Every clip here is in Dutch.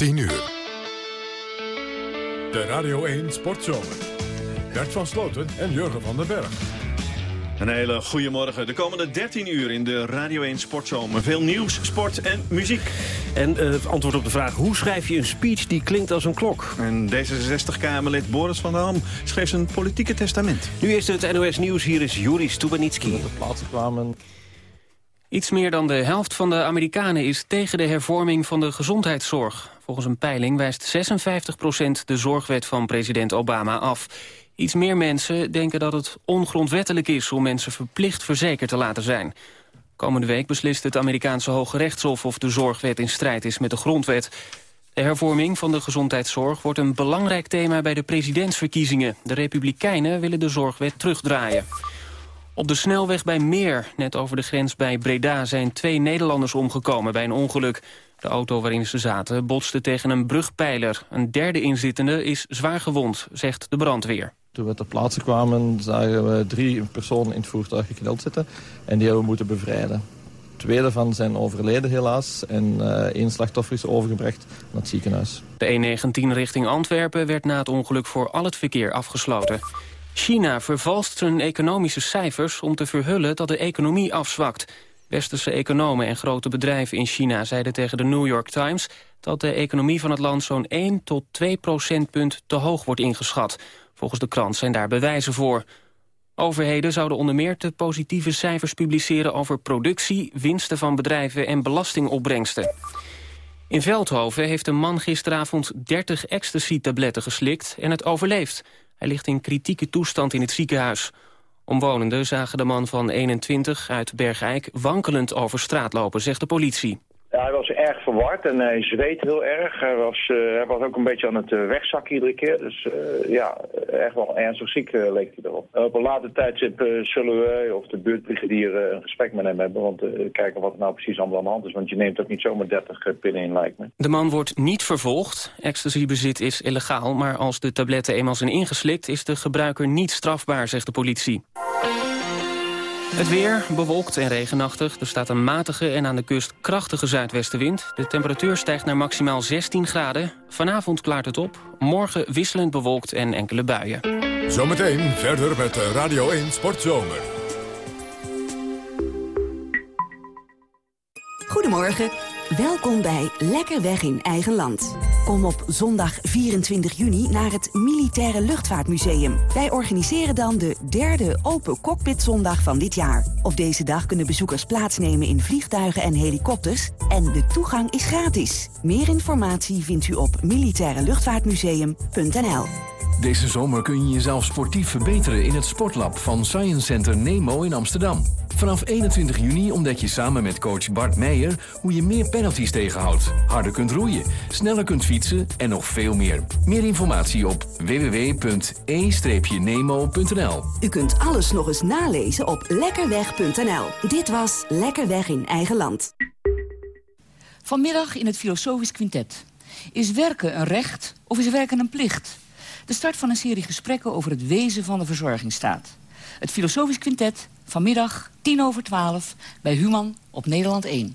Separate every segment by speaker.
Speaker 1: 10 uur. De Radio 1 Sportzomer. Bert van Sloten en Jurgen van den Berg.
Speaker 2: Een hele goede morgen. De komende 13 uur in de Radio 1 Sportzomer. Veel nieuws, sport en muziek.
Speaker 3: En uh, antwoord op de vraag, hoe schrijf je een speech die klinkt als een klok?
Speaker 2: En D66-Kamerlid Boris van der Ham schreef zijn politieke testament.
Speaker 3: Nu is het NOS Nieuws, hier is Juri Stubenitski.
Speaker 4: De plaatsen kwamen...
Speaker 5: Iets meer dan de helft van de Amerikanen is tegen de hervorming van de gezondheidszorg. Volgens een peiling wijst 56% de zorgwet van president Obama af. Iets meer mensen denken dat het ongrondwettelijk is... om mensen verplicht verzekerd te laten zijn. Komende week beslist het Amerikaanse Hoge Rechtshof... of de zorgwet in strijd is met de grondwet. De hervorming van de gezondheidszorg wordt een belangrijk thema... bij de presidentsverkiezingen. De Republikeinen willen de zorgwet terugdraaien. Op de snelweg bij Meer, net over de grens bij Breda... zijn twee Nederlanders omgekomen bij een ongeluk. De auto waarin ze zaten botste tegen een brugpijler. Een derde inzittende is zwaar gewond, zegt de brandweer.
Speaker 4: Toen we ter plaatse kwamen zagen we drie personen in het voertuig gekneld zitten. En die hebben we moeten bevrijden. Twee daarvan zijn overleden helaas. En uh, één slachtoffer is overgebracht naar het ziekenhuis.
Speaker 5: De E19 richting Antwerpen werd na het ongeluk voor al het verkeer afgesloten. China vervalst zijn economische cijfers om te verhullen dat de economie afzwakt. Westerse economen en grote bedrijven in China zeiden tegen de New York Times... dat de economie van het land zo'n 1 tot 2 procentpunt te hoog wordt ingeschat. Volgens de krant zijn daar bewijzen voor. Overheden zouden onder meer te positieve cijfers publiceren... over productie, winsten van bedrijven en belastingopbrengsten. In Veldhoven heeft een man gisteravond 30 ecstasy-tabletten geslikt en het overleeft. Hij ligt in kritieke toestand in het ziekenhuis. Omwonenden zagen de man van 21 uit Bergijk wankelend over straat lopen, zegt de politie.
Speaker 6: Hij was erg verward en hij zweet heel erg. Hij was, uh, hij was ook een beetje aan het uh, wegzakken iedere keer. Dus uh, ja, echt wel ernstig ziek leek hij erop. op een later tijdstip zullen we of de buurtbrigadier een gesprek met hem hebben. Want kijken wat er nou precies allemaal aan de hand is. Want je neemt ook niet zomaar 30 pinnen in, lijkt me.
Speaker 5: De man wordt niet vervolgd. Ecstasybezit is illegaal. Maar als de tabletten eenmaal zijn ingeslikt... is de gebruiker niet strafbaar, zegt de politie. Het weer bewolkt en regenachtig. Er staat een matige en aan de kust krachtige zuidwestenwind. De temperatuur stijgt naar maximaal 16 graden. Vanavond klaart het op. Morgen wisselend bewolkt en enkele buien.
Speaker 1: Zometeen verder met Radio 1 Sportzomer.
Speaker 7: Goedemorgen. Welkom bij Lekker Weg in Eigen Land. Kom op zondag 24 juni naar het Militaire Luchtvaartmuseum. Wij organiseren dan de derde Open Cockpit Zondag van dit jaar. Op deze dag kunnen bezoekers plaatsnemen in vliegtuigen en helikopters... en de toegang is gratis. Meer informatie vindt u op militaireluchtvaartmuseum.nl.
Speaker 8: Deze zomer kun je jezelf sportief verbeteren in het sportlab van Science Center Nemo in Amsterdam. Vanaf 21 juni ontdek je samen met coach Bart Meijer hoe je meer penalties tegenhoudt, harder kunt roeien, sneller kunt fietsen en nog veel meer. Meer informatie op www.e-nemo.nl.
Speaker 7: U kunt alles nog eens nalezen op lekkerweg.nl. Dit was Lekkerweg in eigen land.
Speaker 9: Vanmiddag in het Filosofisch Quintet. Is werken een recht of is werken een plicht? De start van een serie gesprekken over het wezen van de verzorgingsstaat. Het Filosofisch Quintet, vanmiddag 10 over 12, bij Human op Nederland 1.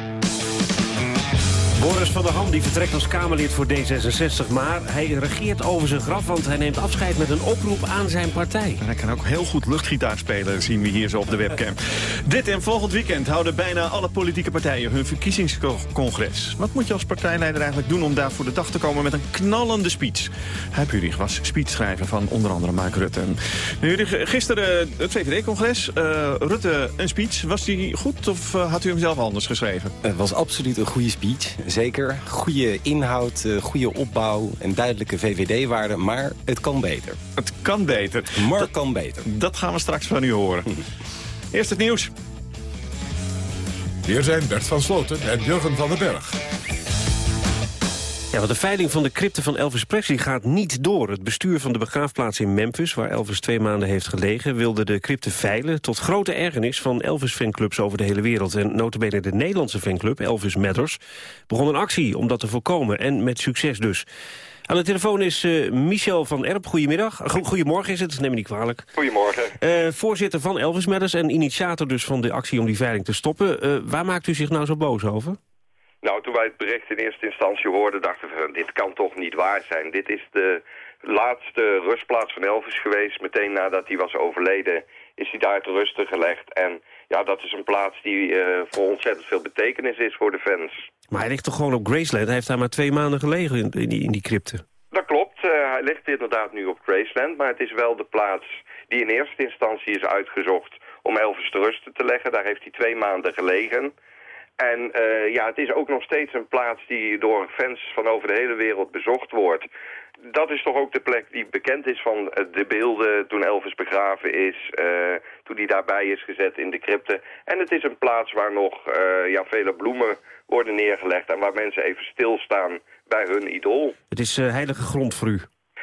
Speaker 3: Boris van der Ham die vertrekt als Kamerlid voor D66... maar hij regeert over zijn graf, want hij neemt afscheid met een oproep aan zijn partij.
Speaker 2: En hij kan ook heel goed luchtgitaar spelen, zien we hier zo op de webcam. Dit en volgend weekend houden bijna alle politieke partijen hun verkiezingscongres. Wat moet je als partijleider eigenlijk doen om daar voor de dag te komen met een knallende speech? Hij Purig was speechschrijver van onder andere Mark Rutte. Nu, gisteren het VVD-congres, uh, Rutte een speech. Was die goed of uh, had u hem zelf anders geschreven?
Speaker 10: Het was absoluut een goede speech zeker. Goede inhoud, eh, goede opbouw en duidelijke VVD-waarden. Maar het kan beter.
Speaker 2: Het kan beter.
Speaker 10: Maar dat kan beter.
Speaker 2: Dat gaan we straks van u horen. Eerst het nieuws.
Speaker 1: Hier zijn Bert van Sloten en Jurgen van den Berg.
Speaker 3: Ja, want de veiling van de crypte van Elvis Presley gaat niet door. Het bestuur van de begraafplaats in Memphis, waar Elvis twee maanden heeft gelegen... wilde de crypte veilen tot grote ergernis van Elvis-fanclubs over de hele wereld. En notabene de Nederlandse fanclub, Elvis Matters, begon een actie om dat te voorkomen. En met succes dus. Aan de telefoon is uh, Michel van Erp. Goedemiddag. Go goedemorgen is het, neem me niet kwalijk.
Speaker 11: Goedemorgen.
Speaker 3: Uh, voorzitter van Elvis Matters en initiator dus van de actie om die veiling te stoppen. Uh, waar maakt u zich nou zo boos over?
Speaker 11: Nou, toen wij het bericht in eerste instantie hoorden, dachten we, dit kan toch niet waar zijn. Dit is de laatste rustplaats van Elvis geweest. Meteen nadat hij was overleden is hij daar te rusten gelegd. En ja, dat is een plaats die uh, voor ontzettend veel betekenis is voor de fans.
Speaker 3: Maar hij ligt toch gewoon op Graceland? Hij heeft daar maar twee maanden gelegen in, in, die, in die crypte.
Speaker 11: Dat klopt. Uh, hij ligt inderdaad nu op Graceland. Maar het is wel de plaats die in eerste instantie is uitgezocht om Elvis te rusten te leggen. Daar heeft hij twee maanden gelegen. En uh, ja, het is ook nog steeds een plaats die door fans van over de hele wereld bezocht wordt dat is toch ook de plek die bekend is van de beelden toen Elvis begraven is, uh, toen hij daarbij is gezet in de crypte. En het is een plaats waar nog uh, ja, vele bloemen worden neergelegd en waar mensen even stilstaan bij hun idool.
Speaker 3: Het is heilige grond voor u?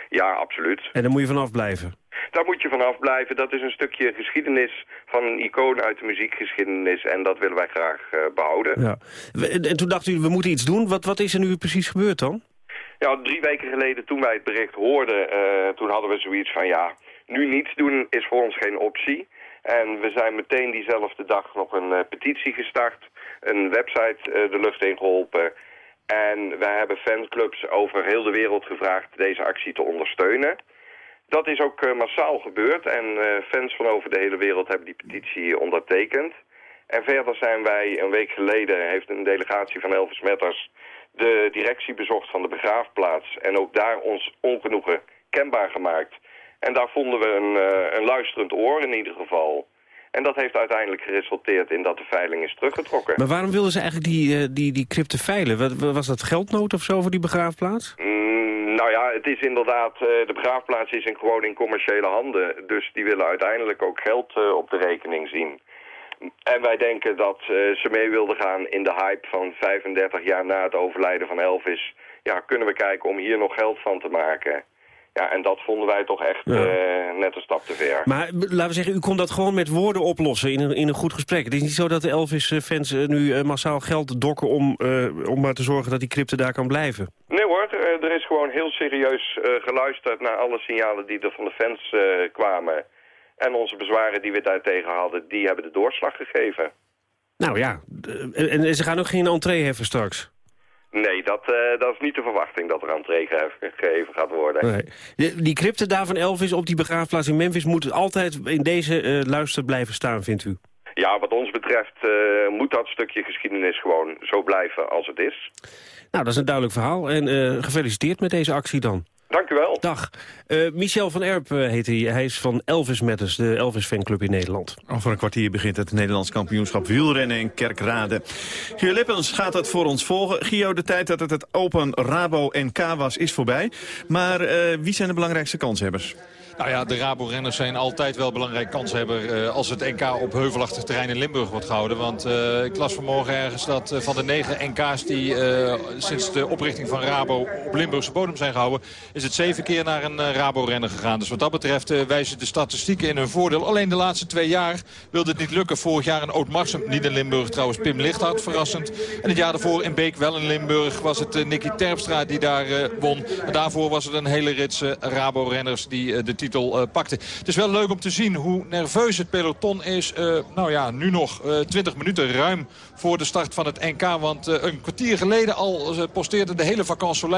Speaker 11: Ja, absoluut.
Speaker 3: En daar moet je vanaf blijven?
Speaker 11: Daar moet je vanaf blijven. Dat is een stukje geschiedenis van een icoon uit de muziekgeschiedenis. En dat willen wij graag behouden.
Speaker 3: Ja. En toen dacht u, we moeten iets doen. Wat, wat is er nu precies gebeurd dan?
Speaker 11: Ja, drie weken geleden toen wij het bericht hoorden, uh, toen hadden we zoiets van ja, nu niets doen is voor ons geen optie. En we zijn meteen diezelfde dag nog een uh, petitie gestart, een website uh, de lucht in geholpen. En wij hebben fanclubs over heel de wereld gevraagd deze actie te ondersteunen. Dat is ook massaal gebeurd en fans van over de hele wereld hebben die petitie ondertekend. En verder zijn wij een week geleden, heeft een delegatie van Elvis Matters de directie bezocht van de begraafplaats. En ook daar ons ongenoegen kenbaar gemaakt. En daar vonden we een, uh, een luisterend oor in ieder geval. En dat heeft uiteindelijk geresulteerd in dat de veiling is teruggetrokken.
Speaker 3: Maar waarom wilden ze eigenlijk die, uh, die, die crypte veilen? Was dat geldnood of zo voor die begraafplaats?
Speaker 11: Mm, nou ja, het is inderdaad, uh, de begraafplaats is in, gewoon in commerciële handen. Dus die willen uiteindelijk ook geld op de rekening zien. En wij denken dat ze mee wilden gaan in de hype van 35 jaar na het overlijden van Elvis. Ja, kunnen we kijken om hier nog geld van te maken. Ja, en dat vonden wij toch echt ja. uh, net een stap te ver.
Speaker 3: Maar laten we zeggen, u kon dat gewoon met woorden oplossen in een, in een goed gesprek. Het is niet zo dat de Elvis-fans uh, nu uh, massaal geld dokken om, om maar te zorgen dat die crypte daar kan blijven.
Speaker 11: Nee hoor, er is gewoon heel serieus geluisterd naar alle signalen die er van de fans kwamen. En onze bezwaren die we daartegen hadden, die hebben de doorslag gegeven.
Speaker 3: Nou ja, en ze gaan ook geen entree heffen straks?
Speaker 11: Nee, dat, uh, dat is niet de verwachting dat er entree gegeven gaat worden.
Speaker 3: Nee. Die, die crypte daar van Elvis op die begraafplaats in Memphis... moet altijd in deze uh, luister blijven staan, vindt u?
Speaker 11: Ja, wat ons betreft uh, moet dat stukje geschiedenis gewoon zo blijven als het is.
Speaker 3: Nou, dat is een duidelijk verhaal. En gefeliciteerd met deze actie dan.
Speaker 11: Dank u wel.
Speaker 3: Dag. Uh, Michel van Erp uh, heet hij. Hij is van Elvis Matters, de Elvis fanclub in Nederland.
Speaker 2: Over een kwartier begint het Nederlands kampioenschap wielrennen in Kerkrade. Gio Lippens gaat het voor ons volgen. Gio, de tijd dat het het Open Rabo NK was is voorbij. Maar uh, wie zijn de belangrijkste kanshebbers?
Speaker 12: Nou ja, de Rabo-renners zijn altijd wel belangrijk kanshebber uh, als het NK op heuvelachtig terrein in Limburg wordt gehouden. Want uh, ik las vanmorgen ergens dat uh, van de negen NK's die sinds de oprichting van Rabo op Limburgse bodem zijn gehouden, is het zeven keer naar een Rabo-renner gegaan. Dus wat dat betreft wijzen de statistieken in hun voordeel. Alleen de laatste twee jaar wilde het niet lukken. Vorig jaar een Oud Marsum, niet in Limburg trouwens, Pim Lichthart, verrassend. En het jaar daarvoor in Beek wel in Limburg was het Nicky Terpstra die daar won. En daarvoor was het een hele rits Rabo-renners die de titel uh, pakte. Het is wel leuk om te zien hoe nerveus het peloton is. Uh, nou ja, nu nog uh, 20 minuten ruim voor de start van het NK. Want een kwartier geleden al posteerde de hele vakantie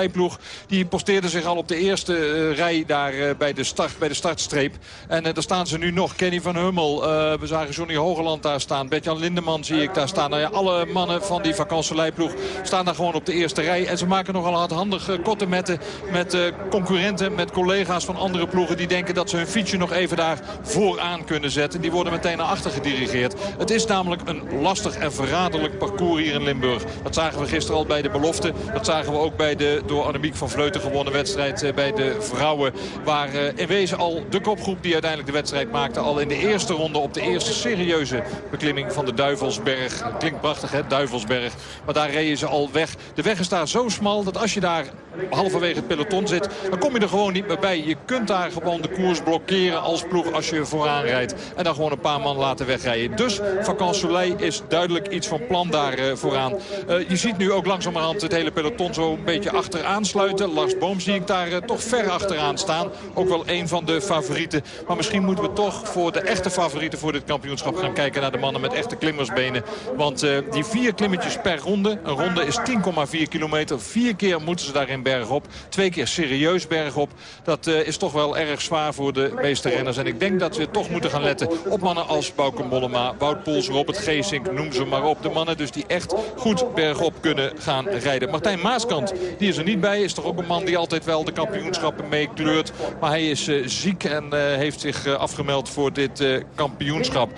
Speaker 12: Die posteerde zich al op de eerste rij daar bij, de start, bij de startstreep. En daar staan ze nu nog. Kenny van Hummel, we zagen Johnny Hogeland daar staan. Bertjan Lindeman zie ik daar staan. Nou ja, alle mannen van die vakantieleiploeg staan daar gewoon op de eerste rij. En ze maken nogal hardhandig korte metten met concurrenten, met collega's van andere ploegen die denken dat ze hun fietsje nog even daar vooraan kunnen zetten. Die worden meteen naar achter gedirigeerd. Het is namelijk een lastig en verraderlijk parcours hier in Limburg. Dat zagen we gisteren al bij de belofte. Dat zagen we ook bij de door Annemiek van Vleuten gewonnen wedstrijd eh, bij de vrouwen. Waar eh, in wezen al de kopgroep die uiteindelijk de wedstrijd maakte... al in de eerste ronde op de eerste serieuze beklimming van de Duivelsberg. Klinkt prachtig hè, Duivelsberg. Maar daar reden ze al weg. De weg is daar zo smal dat als je daar halverwege het peloton zit... dan kom je er gewoon niet meer bij. Je kunt daar gewoon de koers blokkeren als ploeg als je vooraan rijdt. En dan gewoon een paar man laten wegrijden. Dus Vacan Soleil is duidelijk iets plan daar uh, vooraan. Uh, je ziet nu ook langzamerhand het hele peloton zo een beetje achteraan sluiten. Lars Boom zie ik daar uh, toch ver achteraan staan. Ook wel een van de favorieten. Maar misschien moeten we toch voor de echte favorieten voor dit kampioenschap gaan kijken naar de mannen met echte klimmersbenen. Want die vier klimmetjes per ronde. Een ronde is 10,4 kilometer. Vier keer moeten ze daarin bergop. Twee keer serieus bergop. Dat is toch wel erg zwaar voor de meeste renners. En ik denk dat we toch moeten gaan letten op mannen als Bauke Mollema, Wout Poels, Robert Geesink, noem ze maar op. De mannen dus die echt goed bergop kunnen gaan rijden. Martijn Maaskant, die is er niet bij. Is toch ook een man die altijd wel de kampioenschappen meekleurt. Maar hij is uh, ziek en uh, heeft zich uh, afgemeld voor dit kampioenschap.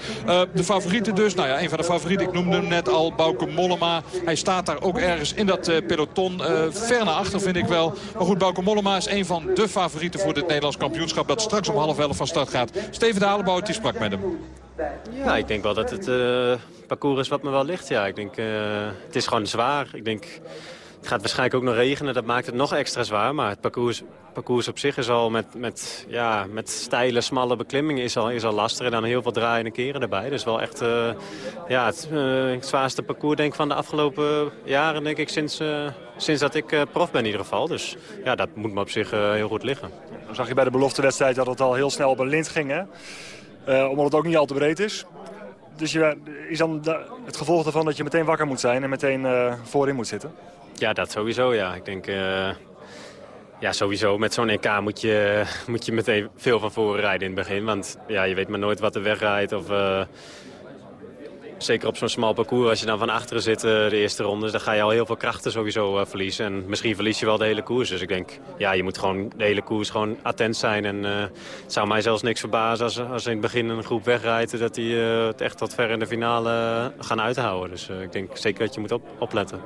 Speaker 12: de favorieten dus, nou ja, een van de favorieten, ik noemde hem net al, Bauke Mollema. Hij staat daar ook ergens in dat peloton. ver naar achter vind ik wel. Maar goed, Bauke Mollema is een van de favorieten voor dit Nederlands kampioenschap. Dat straks om half elf van start gaat. Steven de Halenbout, die sprak met hem.
Speaker 13: Ja, ik denk wel dat het uh, parcours is wat me wel ligt. Ja. Ik denk, uh, het is gewoon zwaar. Ik denk, het gaat waarschijnlijk ook nog regenen. Dat maakt het nog extra zwaar. Maar het parcours, parcours op zich is al met, met, ja, met steile, smalle beklimmingen is al, is al lastig. En dan heel veel draaiende keren erbij. Dus wel echt uh, ja, het, het, zwaarste parcours denk ik, van de afgelopen jaren. Denk ik, sinds, sinds dat ik prof ben in ieder geval. Dus ja, dat moet me op zich heel goed liggen.
Speaker 14: Dan zag je bij de beloftewedstrijd dat het al heel snel op een lint ging. Hè? Uh, omdat het ook niet al te breed is. Dus je, is dan het gevolg daarvan dat je meteen wakker moet zijn en meteen uh, voorin moet zitten?
Speaker 13: Ja, dat sowieso, ja. Ik denk, uh, ja, sowieso met zo'n EK moet je, moet je meteen veel van voren rijden in het begin. Want ja, je weet maar nooit wat er wegrijdt of zeker op zo'n smal parcours, als je dan van achteren zit de eerste rondes... dan ga je al heel veel krachten sowieso uh, verliezen. En misschien verlies je wel de hele koers. Dus ik denk, ja, je moet gewoon de hele koers gewoon attent zijn. En uh, het zou mij zelfs niks verbazen als, als in het begin een groep wegrijdt... dat die het echt tot ver in de finale gaan uithouden. Dus ik denk zeker dat je moet op, opletten.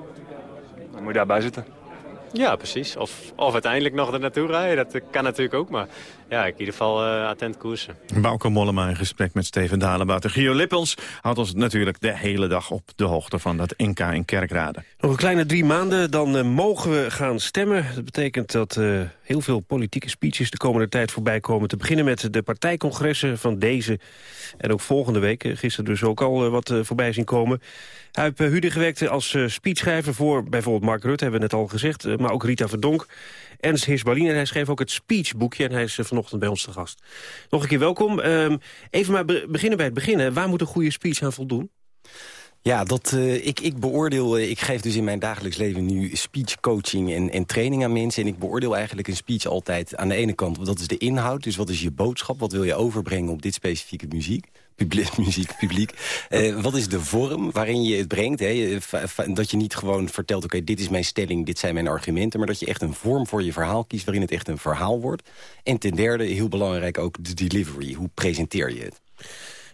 Speaker 14: Moet je daarbij zitten.
Speaker 13: Ja, precies. Of, of uiteindelijk nog er naartoe rijden. Dat kan natuurlijk ook, maar ja, in ieder geval uh, attent koersen.
Speaker 2: Bauke Mollema in gesprek met Steven Dalenbout. De Gio Lippels houdt ons natuurlijk de hele dag op de hoogte van dat NK in Kerkrade.
Speaker 3: Nog een kleine drie maanden, dan uh, mogen we gaan stemmen. Dat betekent dat uh, heel veel politieke speeches de komende tijd voorbij komen. Te beginnen met de partijcongressen van deze en ook volgende week. Gisteren dus ook al wat voorbij zien komen. Hij heeft Hude gewerkt als speechschrijver voor bijvoorbeeld Mark Rutte, hebben we net al gezegd. maar ook Rita Verdonk. Ernst Hisbalien. En hij schreef ook het speechboekje en hij is vanochtend bij ons te gast. Nog een keer welkom. Um, even maar be beginnen bij het beginnen. Waar moet een goede speech aan voldoen?
Speaker 10: Ja, dat, ik, ik beoordeel, ik geef dus in mijn dagelijks leven nu speech coaching en, en training aan mensen. En ik beoordeel eigenlijk een speech altijd aan de ene kant, dat is de inhoud. Dus wat is je boodschap, wat wil je overbrengen op dit specifieke muziek? Publiek, muziek, publiek. Uh, wat is de vorm waarin je het brengt? Hè? Dat je niet gewoon vertelt, oké, dit is mijn stelling, dit zijn mijn argumenten... maar dat je echt een vorm voor je verhaal kiest waarin het echt een verhaal wordt. En ten derde, heel belangrijk ook, de delivery. Hoe presenteer je het?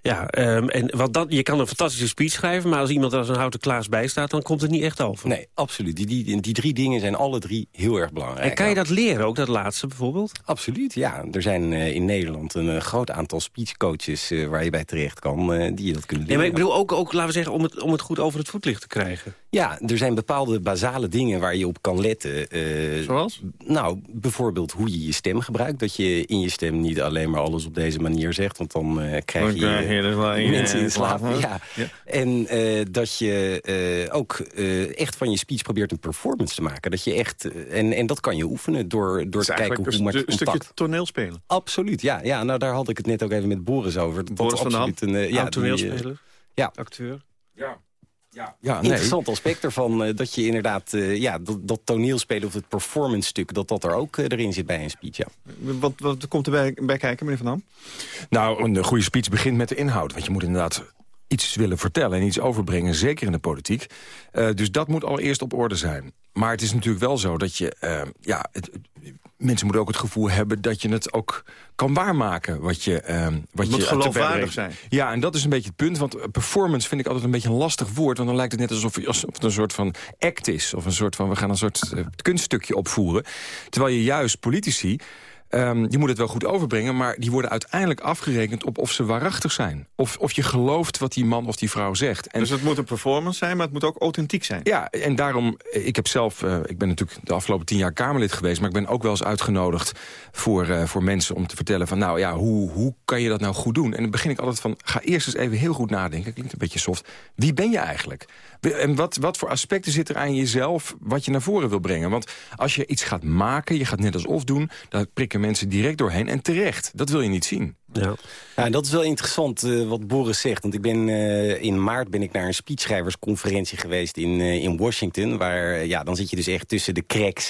Speaker 3: Ja, um, en wat dat, je kan een fantastische speech schrijven... maar als iemand er als een houten klaas bij staat... dan komt het niet echt over.
Speaker 10: Nee, absoluut. Die, die, die drie dingen zijn alle drie heel erg belangrijk.
Speaker 3: En kan je dat leren, ook dat laatste bijvoorbeeld?
Speaker 10: Absoluut, ja. Er zijn uh, in Nederland een uh, groot aantal speechcoaches... Uh, waar je bij terecht kan, die je dat kunnen leren.
Speaker 3: Maar ik bedoel ook, ook, laten we zeggen, om het, om het goed over het voetlicht te krijgen.
Speaker 10: Ja, er zijn bepaalde basale dingen waar je op kan letten.
Speaker 3: Zoals?
Speaker 10: Nou, bijvoorbeeld hoe je je stem gebruikt. Dat je in je stem niet alleen maar alles op deze manier zegt... want dan krijg je
Speaker 2: je
Speaker 10: mensen in slaap. Ja. ja. En uh, dat je uh, ook uh, echt van je speech probeert een performance te maken. Dat je echt, en, en dat kan je oefenen door, door te kijken hoe maak je
Speaker 2: Een stukje toneel spelen.
Speaker 10: Absoluut, ja, ja. Nou, daar had ik het net ook even met Boris over.
Speaker 3: Boris van
Speaker 10: absoluut
Speaker 3: Een, ja, toneelspeler,
Speaker 10: ja.
Speaker 3: acteur.
Speaker 14: Ja.
Speaker 10: Ja, ja nee. interessant aspect ervan uh, dat je inderdaad uh, ja, dat, dat toneelspelen of het performance stuk... dat dat er ook uh, erin zit bij een speech, ja.
Speaker 2: Wat, wat komt erbij bij kijken, meneer Van Dam?
Speaker 15: Nou, een goede speech begint met de inhoud. Want je moet inderdaad iets willen vertellen en iets overbrengen, zeker in de politiek. dus dat moet allereerst op orde zijn. Maar het is natuurlijk wel zo dat je... ja, het, mensen moeten ook het gevoel hebben dat je het ook kan waarmaken. Wat je, uh, wat
Speaker 2: moet
Speaker 15: je
Speaker 2: geloofwaardig zijn.
Speaker 15: Ja, en dat is een beetje het punt. Want performance vind ik altijd een beetje een lastig woord. Want dan lijkt het net alsof, alsof het een soort van act is. Of een soort van, we gaan een soort kunststukje opvoeren. Terwijl je juist politici... ehm, die moet het wel goed overbrengen... maar die worden uiteindelijk afgerekend op of ze waarachtig zijn. Of, of je gelooft wat die man of die vrouw zegt. En,
Speaker 2: dus het moet een performance zijn, maar het moet ook authentiek zijn.
Speaker 15: Ja, en daarom, eh, ik heb zelf, uh, ik ben natuurlijk de afgelopen tien jaar Kamerlid geweest... maar ik ben ook wel eens uitgenodigd voor, uh, voor mensen om te vertellen van... nou ja, hoe, hoe kan je dat nou goed doen? En dan begin ik altijd van, ga eerst eens even heel goed nadenken. Klinkt een beetje soft. Wie ben je eigenlijk? En wat, wat voor aspecten zit er aan jezelf wat je naar voren wil brengen? Want als je iets gaat maken, je gaat net als of doen... dan prikken mensen direct doorheen en terecht. Dat wil je niet zien.
Speaker 10: Ja. ja, dat is wel interessant uh, wat Boris zegt. Want ik ben, uh, in maart ben ik naar een speechschrijversconferentie geweest in, uh, in Washington. Waar, ja, dan zit je dus echt tussen de cracks.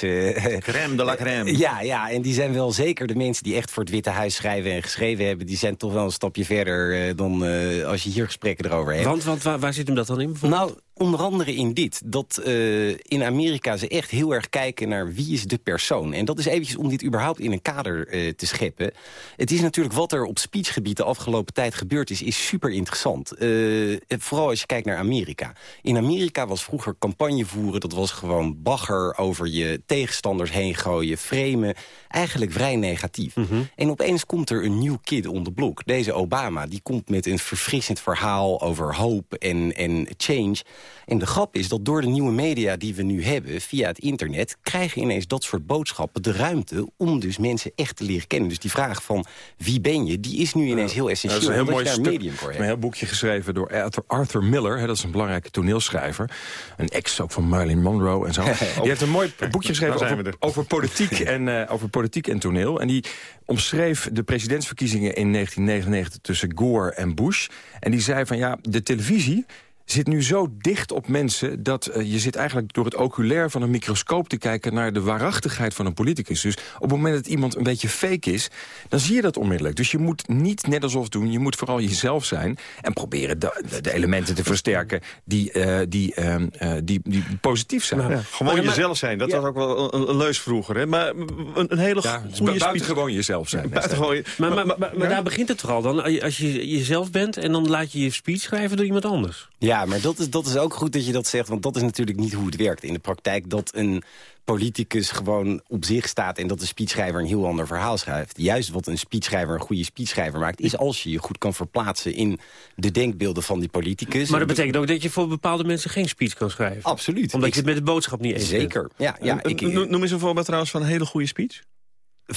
Speaker 2: crème de la crème.
Speaker 10: ja, ja, en die zijn wel zeker de mensen die echt voor het Witte Huis schrijven en geschreven hebben. Die zijn toch wel een stapje verder dan als je hier gesprekken erover hebt.
Speaker 3: Want, want waar, waar zit hem dat dan in?
Speaker 10: Nou, onder andere in dit. Dat uh, in Amerika ze echt heel erg kijken naar wie is de persoon. En dat is eventjes om dit überhaupt in een kader uh, te scheppen. Het is natuurlijk wat er op speechgebied de afgelopen tijd gebeurd is... is super interessant. Uh, vooral als je kijkt naar Amerika. In Amerika was vroeger campagne voeren... dat was gewoon bagger over je tegenstanders heen gooien, framen. Eigenlijk vrij negatief. Mm -hmm. En opeens komt er een nieuw kid on the block. Deze Obama, die komt met een verfrissend verhaal over hope en, en change... En de grap is dat door de nieuwe media die we nu hebben... via het internet, krijgen ineens dat soort boodschappen de ruimte... om dus mensen echt te leren kennen. Dus die vraag van wie ben je, die is nu ineens heel essentieel.
Speaker 15: Dat is een heel mooi stuk,
Speaker 10: medium voor
Speaker 15: een heel boekje geschreven door Arthur, Miller. Hè, dat is een belangrijke toneelschrijver. Een ex ook van Marilyn Monroe en zo. die heeft een mooi boekje geschreven over, over, politiek en, uh, over politiek en toneel. En die omschreef de presidentsverkiezingen in 1999 tussen Gore en Bush. En die zei van ja, de televisie zit nu zo dicht op mensen... dat uh, je zit eigenlijk door het oculair van een microscoop te kijken... naar de waarachtigheid van een politicus. Dus op het moment dat iemand een beetje fake is... dan zie je dat onmiddellijk. Dus je moet niet net alsof doen. Je moet vooral jezelf zijn. En proberen de, de, de elementen te versterken die, uh, die, uh, die, die positief zijn.
Speaker 2: Ja, gewoon maar, jezelf zijn. Dat ja. was ook wel een, een, leus vroeger. Hè? Maar een, een hele
Speaker 15: ja,
Speaker 2: goede
Speaker 15: buiten gewoon jezelf zijn.
Speaker 2: Buitengewoon,
Speaker 3: maar, maar, maar, maar daar begint het vooral dan. Als je jezelf bent en dan laat je je speech schrijven door iemand anders.
Speaker 10: Ja, maar dat is, dat is ook goed dat je dat zegt, want dat is natuurlijk niet hoe het werkt in de praktijk. Dat een politicus gewoon op zich staat en dat de speechschrijver een heel ander verhaal schrijft. Juist wat een speechschrijver een goede speechschrijver maakt... is als je je goed kan verplaatsen in de denkbeelden van die politicus.
Speaker 3: Maar dat betekent ook dat je voor bepaalde mensen geen speech kan schrijven?
Speaker 10: Absoluut.
Speaker 3: Omdat ik, je het met de boodschap niet eens
Speaker 10: Zeker, ja. ja
Speaker 2: ik, Noem eens een voorbeeld trouwens van een hele goede speech.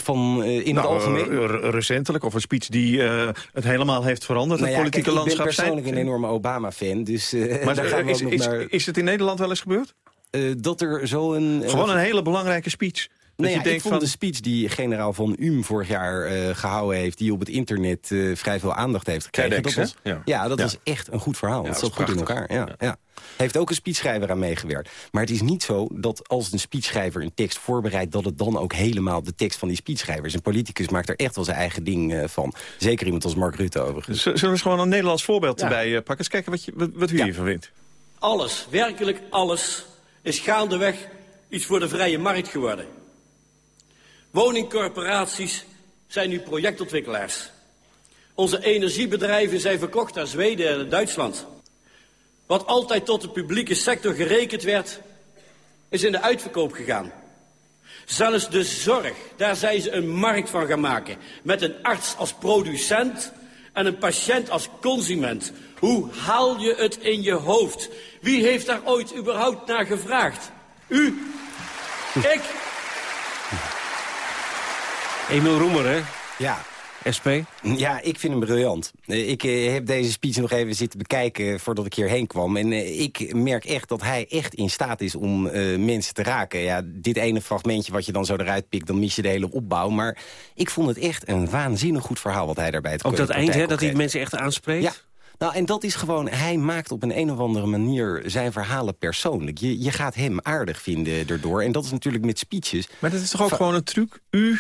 Speaker 10: Van, uh, in
Speaker 2: nou,
Speaker 10: het algemeen?
Speaker 2: Uh, recentelijk, of een speech die uh, het helemaal heeft veranderd,
Speaker 10: nou
Speaker 2: het politieke
Speaker 10: kijk,
Speaker 2: landschap.
Speaker 10: Ik ben persoonlijk een enorme Obama-fan, dus
Speaker 2: maar
Speaker 10: daar gaan we
Speaker 2: is, is,
Speaker 10: naar...
Speaker 2: is het in Nederland wel eens gebeurd?
Speaker 10: dat er zo een...
Speaker 2: Gewoon een hele belangrijke speech.
Speaker 10: Nee,
Speaker 2: je
Speaker 10: ja,
Speaker 2: denkt
Speaker 10: ik vond
Speaker 2: van...
Speaker 10: de speech die generaal Van Um vorig jaar uh, gehouden heeft... die op het internet uh, vrij veel aandacht heeft gekregen.
Speaker 2: TEDx,
Speaker 10: dat was,
Speaker 2: ja.
Speaker 10: ja, dat
Speaker 2: ja.
Speaker 10: was echt een goed verhaal.
Speaker 2: Ja,
Speaker 10: dat zat goed in elkaar. Ja, ja. Heeft ook een speechschrijver aan meegewerkt. Maar het is niet zo dat als een speechschrijver een tekst voorbereidt... dat het dan ook helemaal de tekst van die speechschrijver is. Een politicus maakt er echt wel zijn eigen ding uh, van. Zeker iemand als Mark Rutte overigens.
Speaker 2: Zullen we eens gewoon een Nederlands voorbeeld erbij pakken? Eens kijken wat, je, wat, wat u hiervan vindt.
Speaker 16: Alles, werkelijk alles, is gaandeweg iets voor de vrije markt geworden. Woningcorporaties zijn nu projectontwikkelaars. Onze energiebedrijven zijn verkocht naar Zweden en Duitsland. Wat altijd tot de publieke sector gerekend werd, is in de uitverkoop gegaan. Zelfs de zorg, daar zijn ze een markt van gaan maken. Met een arts als producent en een patiënt als consument. Hoe haal je het in je hoofd? Wie heeft daar ooit überhaupt naar gevraagd? U? Ik?
Speaker 3: Emil Roemer, hè?
Speaker 10: Ja.
Speaker 3: SP?
Speaker 10: Ja, ik vind hem briljant. Ik uh, heb deze speech nog even zitten bekijken voordat ik hierheen kwam. En uh, ik merk echt dat hij echt in staat is om uh, mensen te raken. Ja, dit ene fragmentje wat je dan zo eruit pikt, dan mis je de hele opbouw. Maar ik vond het echt een waanzinnig goed verhaal wat hij daarbij het
Speaker 3: Ook dat eind, hè, dat hij mensen echt aanspreekt?
Speaker 10: Ja. Nou, en dat is gewoon, hij maakt op een een of andere manier zijn verhalen persoonlijk. Je, je gaat hem aardig vinden erdoor. En dat is natuurlijk met speeches.
Speaker 2: Maar dat is toch ook Va gewoon een truc? U,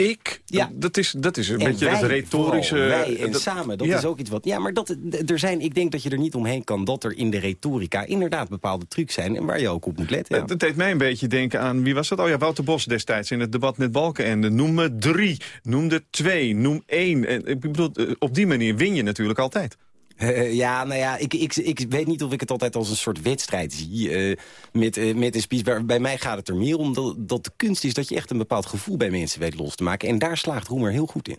Speaker 2: ik,
Speaker 10: ja.
Speaker 2: dat, is, dat is een
Speaker 10: en
Speaker 2: beetje het retorische...
Speaker 10: Wij en
Speaker 2: dat,
Speaker 10: samen, dat
Speaker 2: ja.
Speaker 10: is ook iets wat... Ja, maar dat, er zijn, ik denk dat je er niet omheen kan... dat er in de retorica inderdaad bepaalde trucs zijn... en waar je ook op moet letten. Ja.
Speaker 2: Dat deed mij een beetje denken aan... Wie was dat? Oh ja, Wouter Bos destijds in het debat met Balkenende. Noem me drie, noem de twee, noem één. En, ik bedoel, op die manier win je natuurlijk altijd.
Speaker 10: Eh, ja, nou ja, ik, ik, ik weet niet of ik het altijd als een soort wedstrijd zie eh, met, uh, met een speech. Bij, bij mij gaat het er meer om dat, dat de kunst is dat je echt een bepaald gevoel bij mensen weet los te maken. En daar slaagt Roemer heel goed in.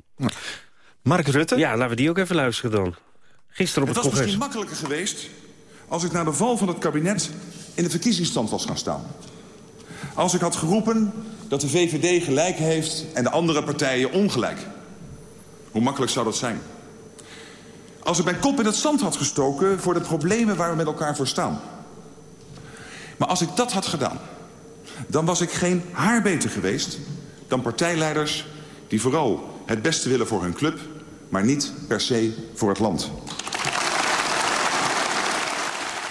Speaker 2: Mark Rutte?
Speaker 3: Ja, laten we die ook even luisteren dan. Gisteren op het,
Speaker 17: het was
Speaker 3: congres.
Speaker 17: misschien makkelijker geweest als ik na de val van het kabinet in de verkiezingsstand was gaan staan. Als ik had geroepen dat de VVD gelijk heeft en de andere partijen ongelijk. Hoe makkelijk zou dat zijn? Als ik mijn kop in het zand had gestoken voor de problemen waar we met elkaar voor staan. Maar als ik dat had gedaan, dan was ik geen haar beter geweest dan partijleiders die vooral het beste willen voor hun club, maar niet per se voor het land.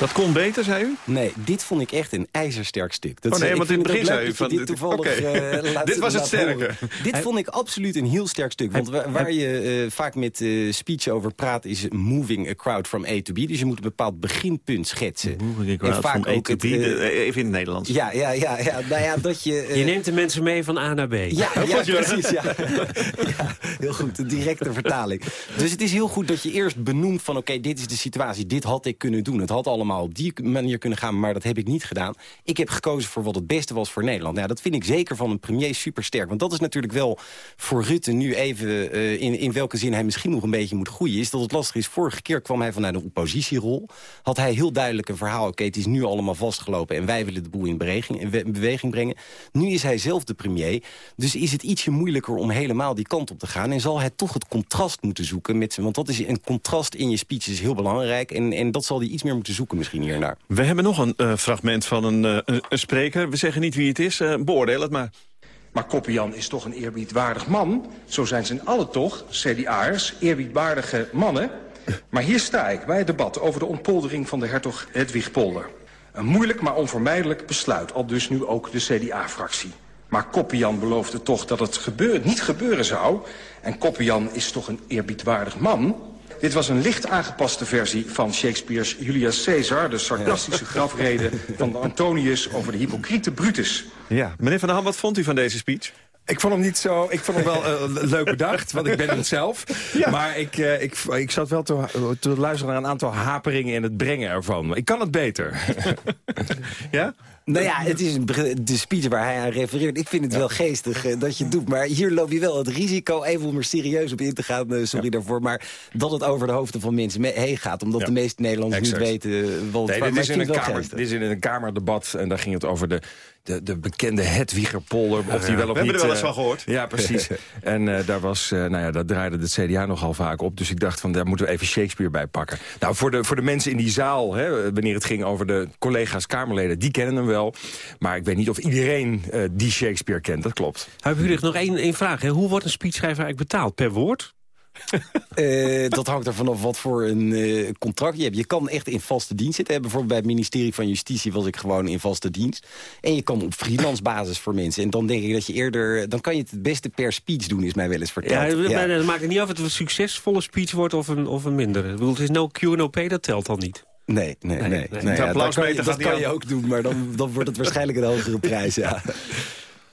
Speaker 2: Dat kon beter, zei u?
Speaker 10: Nee, dit vond ik echt een ijzersterk stuk. Dat
Speaker 2: Oh, nee, want in het begin zei u van-
Speaker 10: dit toevallig...
Speaker 2: oké.
Speaker 10: eh, laat-
Speaker 2: Dit was het sterke.
Speaker 10: Dit vond ik absoluut een heel sterk stuk. Want waar, waar je eh, vaak met eh speech over praat... is moving a crowd from A to B. Dus je moet een bepaald beginpunt schetsen.
Speaker 2: Moving a crowd from A to B. De- even in het Nederlands.
Speaker 10: Ja, ja, ja, ja. Nou ja, dat je...
Speaker 3: Je neemt de mensen mee van A naar B.
Speaker 10: ja, ja, precies. Ja. ja, heel goed. Een directe vertaling. Dus het is heel goed dat je eerst benoemt van... oké, dit is de situatie, dit had ik kunnen doen. Het had allemaal op die manier kunnen gaan, maar dat heb ik niet gedaan. Ik heb gekozen voor wat het beste was voor Nederland. Nou, dat vind ik zeker van een premier supersterk. Want dat is natuurlijk wel voor Rutte nu even... eh, in, in welke zin hij misschien nog een beetje moet groeien... is dat het lastig is. Vorige keer kwam hij vanuit een oppositierol. Had hij heel duidelijk een verhaal. Oké, het is nu allemaal vastgelopen... en wij willen de boel in beweging, in be- beweging brengen. Nu is hij zelf de premier. Dus is het ietsje moeilijker om helemaal die kant op te gaan. En zal hij toch het contrast moeten zoeken met want dat is een contrast in je speech is heel belangrijk. En, en dat zal hij iets meer moeten zoeken misschien hiernaar.
Speaker 2: We hebben nog een eh, fragment van een, eh, een- een spreker. We zeggen niet wie het is. eh, beoordeel het maar.
Speaker 18: Maar Koppian is toch een eerbiedwaardig man. Zo zijn ze in alle toch, CDA'ers, eerbiedwaardige mannen. Maar hier sta ik bij het debat over de ontpoldering van de hertog Hedwig Polder. Een moeilijk maar onvermijdelijk besluit, al dus nu ook de CDA-fractie. Maar Koppian beloofde toch dat het gebeur, niet gebeuren zou. En Koppian is toch een eerbiedwaardig man. Dit was een licht aangepaste versie van Shakespeare's Julius Caesar... de sarcastische grafrede van de Antonius over de hypocriete Brutus.
Speaker 2: Ja, meneer Van der Ham, wat vond u van deze speech?
Speaker 15: Ik vond hem niet zo. Ik vond hem wel eh, leuk bedacht, want ik ben het zelf. Maar ik, eh, ik, ik zat wel te, te luisteren naar een aantal haperingen in het brengen ervan. Ik kan het beter. ja?
Speaker 10: Nou ja, het is de speech waar hij aan refereert. Ik vind het wel geestig eh, dat je het doet. Maar hier loop je wel het risico, even om er serieus op in te gaan... eh, sorry daarvoor, maar dat het over de hoofden van mensen me- heen gaat. Omdat
Speaker 15: Ja.
Speaker 10: de meeste Nederlanders
Speaker 15: Exact.
Speaker 10: niet weten wat
Speaker 15: Nee,
Speaker 10: maar
Speaker 15: dit, is in een
Speaker 10: het
Speaker 15: kamer, dit is in een kamerdebat en daar ging het over de, de, de bekende Hedwigerpolder. Of die wel
Speaker 2: we
Speaker 15: of
Speaker 2: hebben
Speaker 15: niet,
Speaker 2: er wel eens
Speaker 15: eh,
Speaker 2: van gehoord.
Speaker 15: Ja, precies. en eh, daar, was, eh, nou ja, daar draaide de CDA nogal vaak op. Dus ik dacht, van, daar moeten we even Shakespeare bij pakken. Nou, voor de, voor de mensen in die zaal, hè, wanneer het ging over de collega's Kamerleden... die kennen hem wel. Maar ik weet niet of iedereen eh, die Shakespeare kent. Dat klopt.
Speaker 3: Hebben jullie nog één, één vraag? Hè? Hoe wordt een speechschrijver eigenlijk betaald? Per woord?
Speaker 10: Eh, dat hangt er vanaf wat voor een eh, contract je hebt. Je kan echt in vaste dienst zitten. Hè. Bijvoorbeeld bij het ministerie van Justitie was ik gewoon in vaste dienst. En je kan op freelance basis voor mensen. En dan denk ik dat je eerder... Dan kan je het het beste per speech doen, is mij wel eens
Speaker 3: Ja,
Speaker 10: verteld.
Speaker 3: maar dat maakt het niet af of het een succesvolle speech wordt of een, of een mindere. Ik bedoel, het is no Q&OP, dat telt dan niet.
Speaker 10: Nee, nee, nee. nee, ja, dat kan je, dat kan je ook doen, maar dan, dan wordt het waarschijnlijk een hogere prijs. Ja.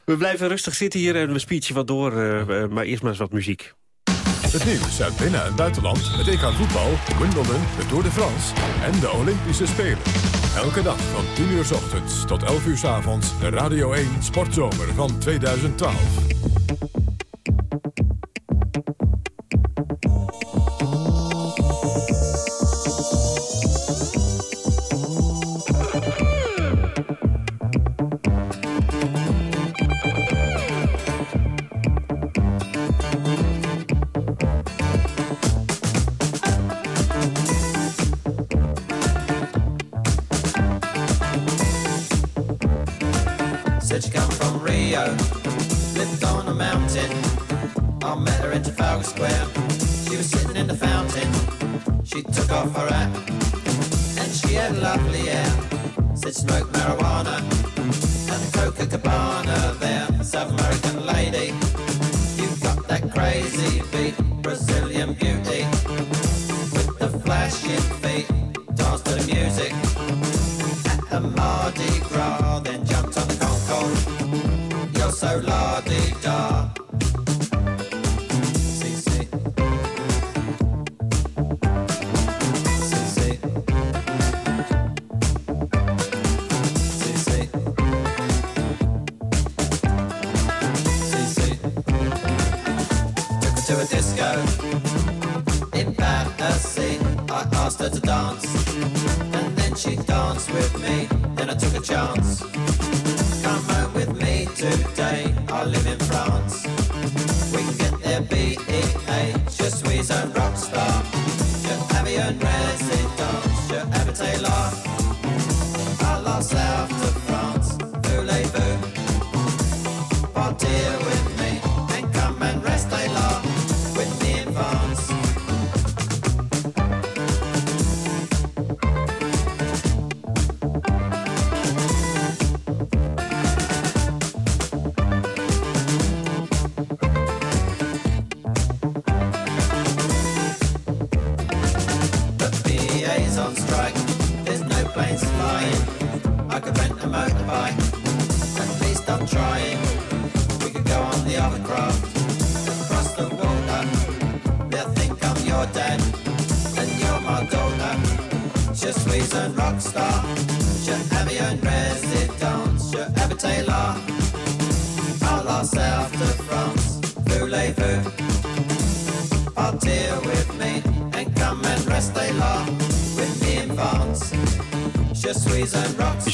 Speaker 3: We blijven rustig zitten hier en we speechen wat door, eh, maar eerst maar eens wat muziek.
Speaker 1: Het nieuws uit binnen- en buitenland, het EK voetbal, Wimbledon, de Tour de France en de Olympische Spelen. Elke dag van 10 uur s ochtends tot 11 uur s avonds de Radio 1 Sportzomer van 2012.
Speaker 19: to a disco. in Paris. I asked her to dance. And then she danced with me, then I took a chance. Come home with me today, I live in France. We can get there, B-E-A, just squeeze and rock star.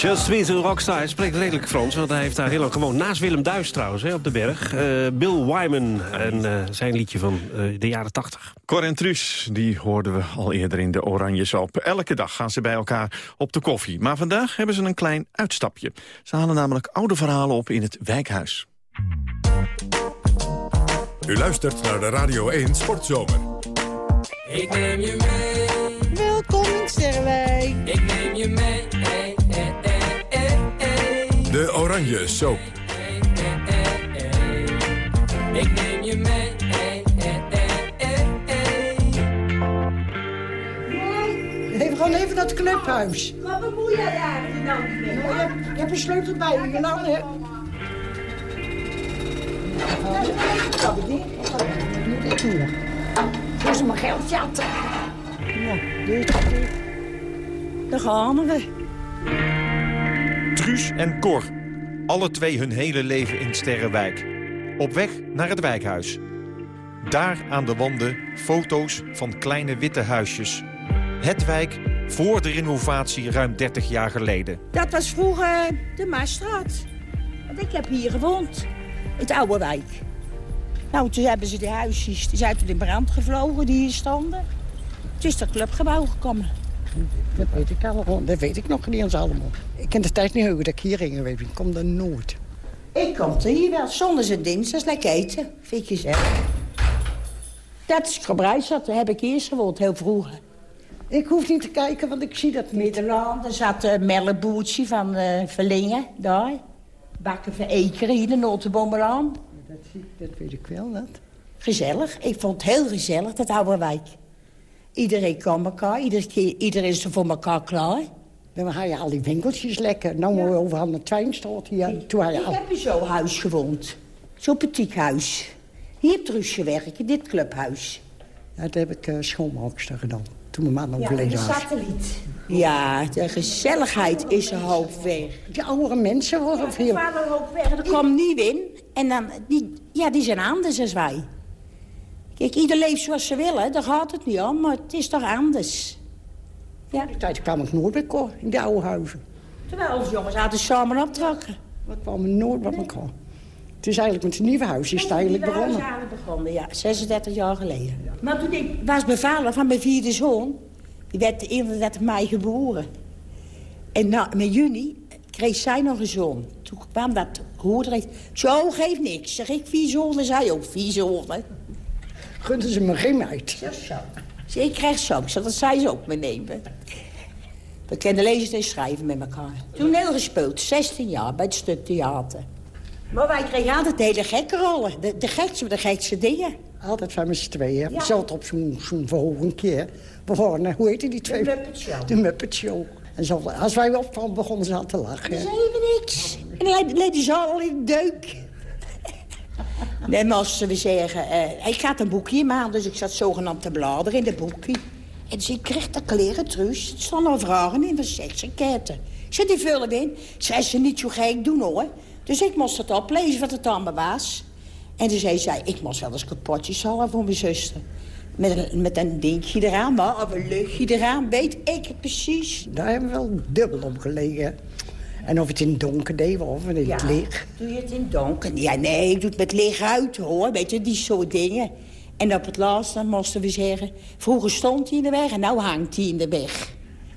Speaker 19: Je suis
Speaker 3: een rockstar. Hij spreekt redelijk Frans, want hij heeft daar heel lang gewoond. Naast Willem Duis trouwens, hè, op de berg. Eh, Bill Wyman en eh, zijn liedje van eh, de jaren tachtig.
Speaker 2: Cor en Truus, die hoorden we al eerder in de Oranje Soap. Elke dag gaan ze bij elkaar op de koffie. Maar vandaag hebben ze een klein uitstapje. Ze halen namelijk oude verhalen op in het wijkhuis.
Speaker 1: U luistert naar de Radio 1 Sportzomer.
Speaker 19: Ik neem je mee.
Speaker 1: Oranje Soap.
Speaker 19: Ik neem je mee.
Speaker 20: Even gewoon even het clubhuis.
Speaker 21: Wat bemoei jij eigenlijk nou niet meer?
Speaker 20: Je, hebt, je een sleutel bij je. Nou, hè. Je? Moet ik hier? Doe ze maar geld jatten. Ja, dit, dit. Daar gaan we.
Speaker 22: Truus en Cor. Alle twee hun hele leven in Sterrenwijk. Op weg naar het wijkhuis. Daar aan de wanden foto's van kleine witte huisjes. Het wijk voor de renovatie ruim 30 jaar geleden.
Speaker 20: Dat was vroeger de Maasstraat. Want ik heb hier gewoond. Het oude wijk. Nou, toen hebben ze die huisjes, die zijn toen in brand gevlogen, die hier stonden. Toen is dat clubgebouw gekomen. Dat weet ik allemaal. Dat weet ik nog niet eens allemaal. Ik ken de tijd niet heugen dat ik hierheen geweest ben. Ik kom er nooit. Ik kom er hier wel. Zondags en dinsdags lekker eten. Vind je zelf. Dat is gebruikt. Daar heb ik eerst gewoond, heel vroeger. Ik hoef niet te kijken, want ik zie dat niet. Middenland, er zat een Melleboertje van eh Verlingen, daar. Bakken van Ekeren, hier de Notenbomelaan. Dat, zie- dat weet ik wel, dat. Gezellig. Ik vond het heel gezellig, dat oude wijk. Iedereen kwam elkaar, iedere keer, iedereen is er voor elkaar klaar. Dan had je al die winkeltjes lekker. Nou, ja. over aan de Twijnstraat hier. Toen had je
Speaker 21: Ik
Speaker 20: al...
Speaker 21: heb in zo'n huis gewoond. Zo'n petit huis. Hier heb Truus gewerkt, in dit clubhuis.
Speaker 20: Ja, dat heb ik uh, schoonmaakster gedaan. Toen mijn man
Speaker 21: Ja,
Speaker 20: overleden
Speaker 21: de
Speaker 20: was.
Speaker 21: satelliet. Ja, de gezelligheid is een hoop weg.
Speaker 20: Die oudere mensen worden veel...
Speaker 21: Waren een hoop weg, er kwam nieuw in. En dan, die, ja, die zijn anders dan wij. Kijk, ieder leeft zoals ze willen, daar gaat het niet om, maar het is toch anders. Ja.
Speaker 20: Die tijd kwam ik nooit bij in die oude huizen.
Speaker 21: Terwijl onze jongens hadden samen optrokken.
Speaker 20: We kwamen nooit bij elkaar. Het is eigenlijk met het nieuwe huis is het eigenlijk
Speaker 21: waren
Speaker 20: begonnen.
Speaker 21: eigenlijk begonnen, ja, 36 jaar geleden. Maar toen ik was bevallen van mijn vierde zoon, die werd 31 mei geboren. En na, met juni kreeg zij nog een zoon. Toen kwam dat hoorde zo geeft niks. Zeg ik vier zonen, zij ook vier zonen.
Speaker 20: Gunten ze me geen meid.
Speaker 21: Zeg, ik krijg zo, ik zal dat zij ze ook meenemen. We kennen lezen en schrijven met elkaar. Toen heel gespeeld, 16 jaar, bij het stuk theater. Maar wij kregen altijd hele gekke rollen. De, de gekste, de gekste dingen.
Speaker 20: Altijd van z'n tweeën.
Speaker 21: Ja.
Speaker 20: Zelfs op zo'n verhooging keer. We waren, hoe heette die twee?
Speaker 21: De Muppet Show.
Speaker 20: De Muppet Show. En zo, als wij opkwamen, begonnen ze al te lachen.
Speaker 21: Ze even niks. En dan die zaal al in de deuk. Nee, maar als we zeggen, eh, ik had een boekje maken, dus ik zat zogenaamd te bladeren in de boekje. En ik kreeg de kleren truus. Er stonden vragen in, van seks zei, die vullen in. Zei ze niet zo gek doen hoor. Dus ik moest het oplezen wat het allemaal was. En toen zei zij, ik moest wel eens kapotjes halen voor mijn zuster. Met een, met een dingje eraan, maar, of een luchtje eraan, weet ik het precies.
Speaker 20: Daar hebben we wel dubbel op gelegen. En of het in het donker deed of in het
Speaker 21: Ja.
Speaker 20: licht.
Speaker 21: Doe je het in het donker? Ja, nee, ik doe het met licht uit, hoor. Weet je, die soort dingen. En op het laatste moesten we zeggen... vroeger stond hij in de weg en nu hangt hij in de weg.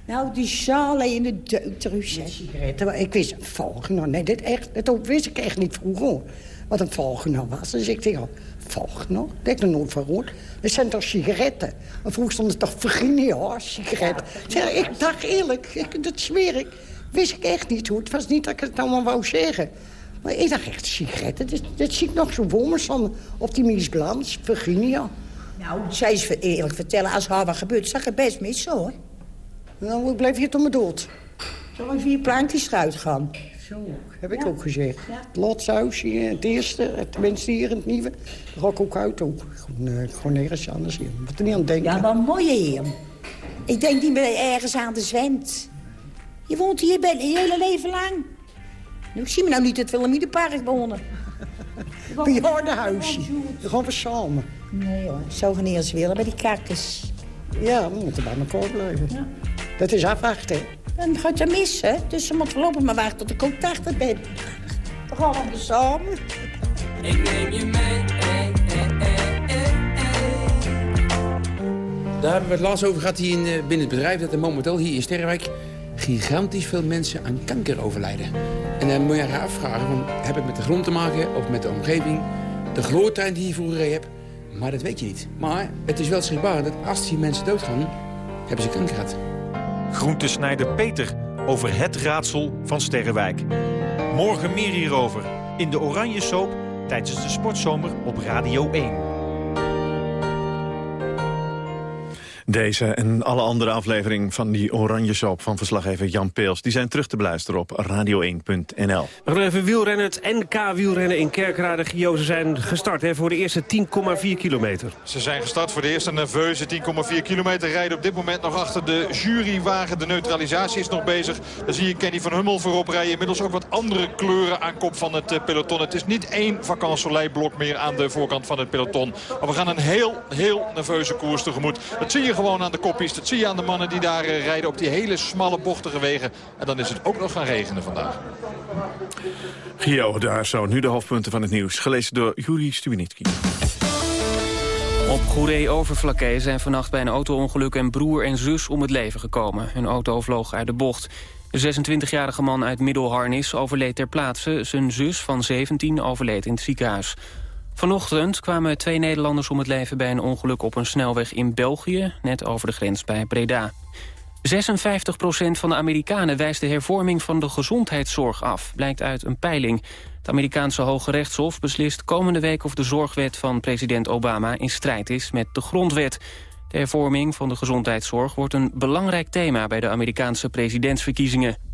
Speaker 21: Nou, die zalen in de deuterus.
Speaker 20: Sigaretten, maar ik wist een volgende. Nee, dit, echt, dat wist ik echt niet vroeger. Wat een volgende was. Dus ik oh, volgende? Dat heb ik nog nooit van gehoord. Dat zijn toch sigaretten? En vroeger stond het toch Virginia, sigaret. Zeg, ik dacht eerlijk, ik, dat zweer ik. Wist ik echt niet hoe. Het was niet dat ik het allemaal wou zeggen. Maar ik dacht echt, sigaretten. Dit, dit zie ik nog zo voor me staan. Op die Virginia.
Speaker 21: Nou, zij is eerlijk vertellen, als haar wat gebeurt, zag het best mis zo, hoor.
Speaker 20: Nou, ik blijf hier tot mijn dood.
Speaker 21: Zal ik vier plankjes eruit gaan?
Speaker 20: Zo, heb ik ook gezegd. Het Lotshuisje, het eerste, tenminste hier in het nieuwe. Ik ook uit ook. Gewoon, eh, gewoon nergens anders hier. Moet er niet aan denken.
Speaker 21: Ja, maar mooie heer. Ik denk niet meer ergens aan de zwent. Je woont hier bij, je hele leven lang. Nu, ik zie me nou niet het Wilhelminapark wonen.
Speaker 20: Bejaardenhuisje. Dan gaan we samen.
Speaker 21: Nee hoor, zo gaan eerst willen bij die kakkers.
Speaker 20: Ja, we moeten bij elkaar blijven. Dat is afwachten.
Speaker 21: Dan gaat je mis, hè? Dus ze moet voorlopig maar wachten tot ik ook 80 ben. Dan gaan we samen.
Speaker 23: Ik neem je mee, eh, eh, eh,
Speaker 22: Daar hebben we het laatst over gehad hier in, binnen het bedrijf... dat er momenteel hier in Sterrenwijk gigantisch veel mensen aan kanker overlijden. En dan moet je je afvragen, van, heb het met de grond te maken of met de omgeving? De gloortuin die je vroeger hebt? Maar dat weet je niet. Maar het is wel schrikbaar dat als die mensen doodgaan, hebben ze kanker gehad.
Speaker 24: Groentesnijder Peter over het raadsel van Sterrenwijk. Morgen meer hierover in de Oranje Soap tijdens de Sportzomer op Radio 1.
Speaker 2: Deze en alle andere afleveringen van die Oranje Soap van verslaggever Jan Peels... die zijn terug te beluisteren op radio1.nl.
Speaker 3: We gaan even wielrennen. Het NK wielrennen in Kerkrade. Gio, ze zijn gestart hè, voor de eerste 10,4 kilometer.
Speaker 12: Ze zijn gestart voor de eerste nerveuze 10,4 kilometer. Rijden op dit moment nog achter de jurywagen. De neutralisatie is nog bezig. Dan zie je Kenny van Hummel voorop rijden. Inmiddels ook wat andere kleuren aan kop van het eh, peloton. Het is niet één vakansoleilblok meer aan de voorkant van het peloton. Maar we gaan een heel, heel nerveuze koers tegemoet. Dat zie je gewoon aan de koppies. Dat zie je aan de mannen die daar eh, rijden op die hele smalle bochtige wegen. En dan is het ook nog gaan regenen vandaag.
Speaker 2: Gio, daar zo. Nu de hoofdpunten van het nieuws. Gelezen door Juri Stubenitski.
Speaker 5: Op Goeree-Overflakkee zijn vannacht bij een auto-ongeluk een broer en zus om het leven gekomen. Hun auto vloog uit de bocht. De 26-jarige man uit Middelharnis overleed ter plaatse. Zijn zus van 17 overleed in het ziekenhuis. Vanochtend kwamen twee Nederlanders om het leven bij een ongeluk op een snelweg in België, net over de grens bij Breda. 56% van de Amerikanen wijst de hervorming van de gezondheidszorg af, blijkt uit een peiling. Het Amerikaanse Hoge Rechtshof beslist komende week of de zorgwet van president Obama in strijd is met de grondwet. De hervorming van de gezondheidszorg wordt een belangrijk thema bij de Amerikaanse presidentsverkiezingen.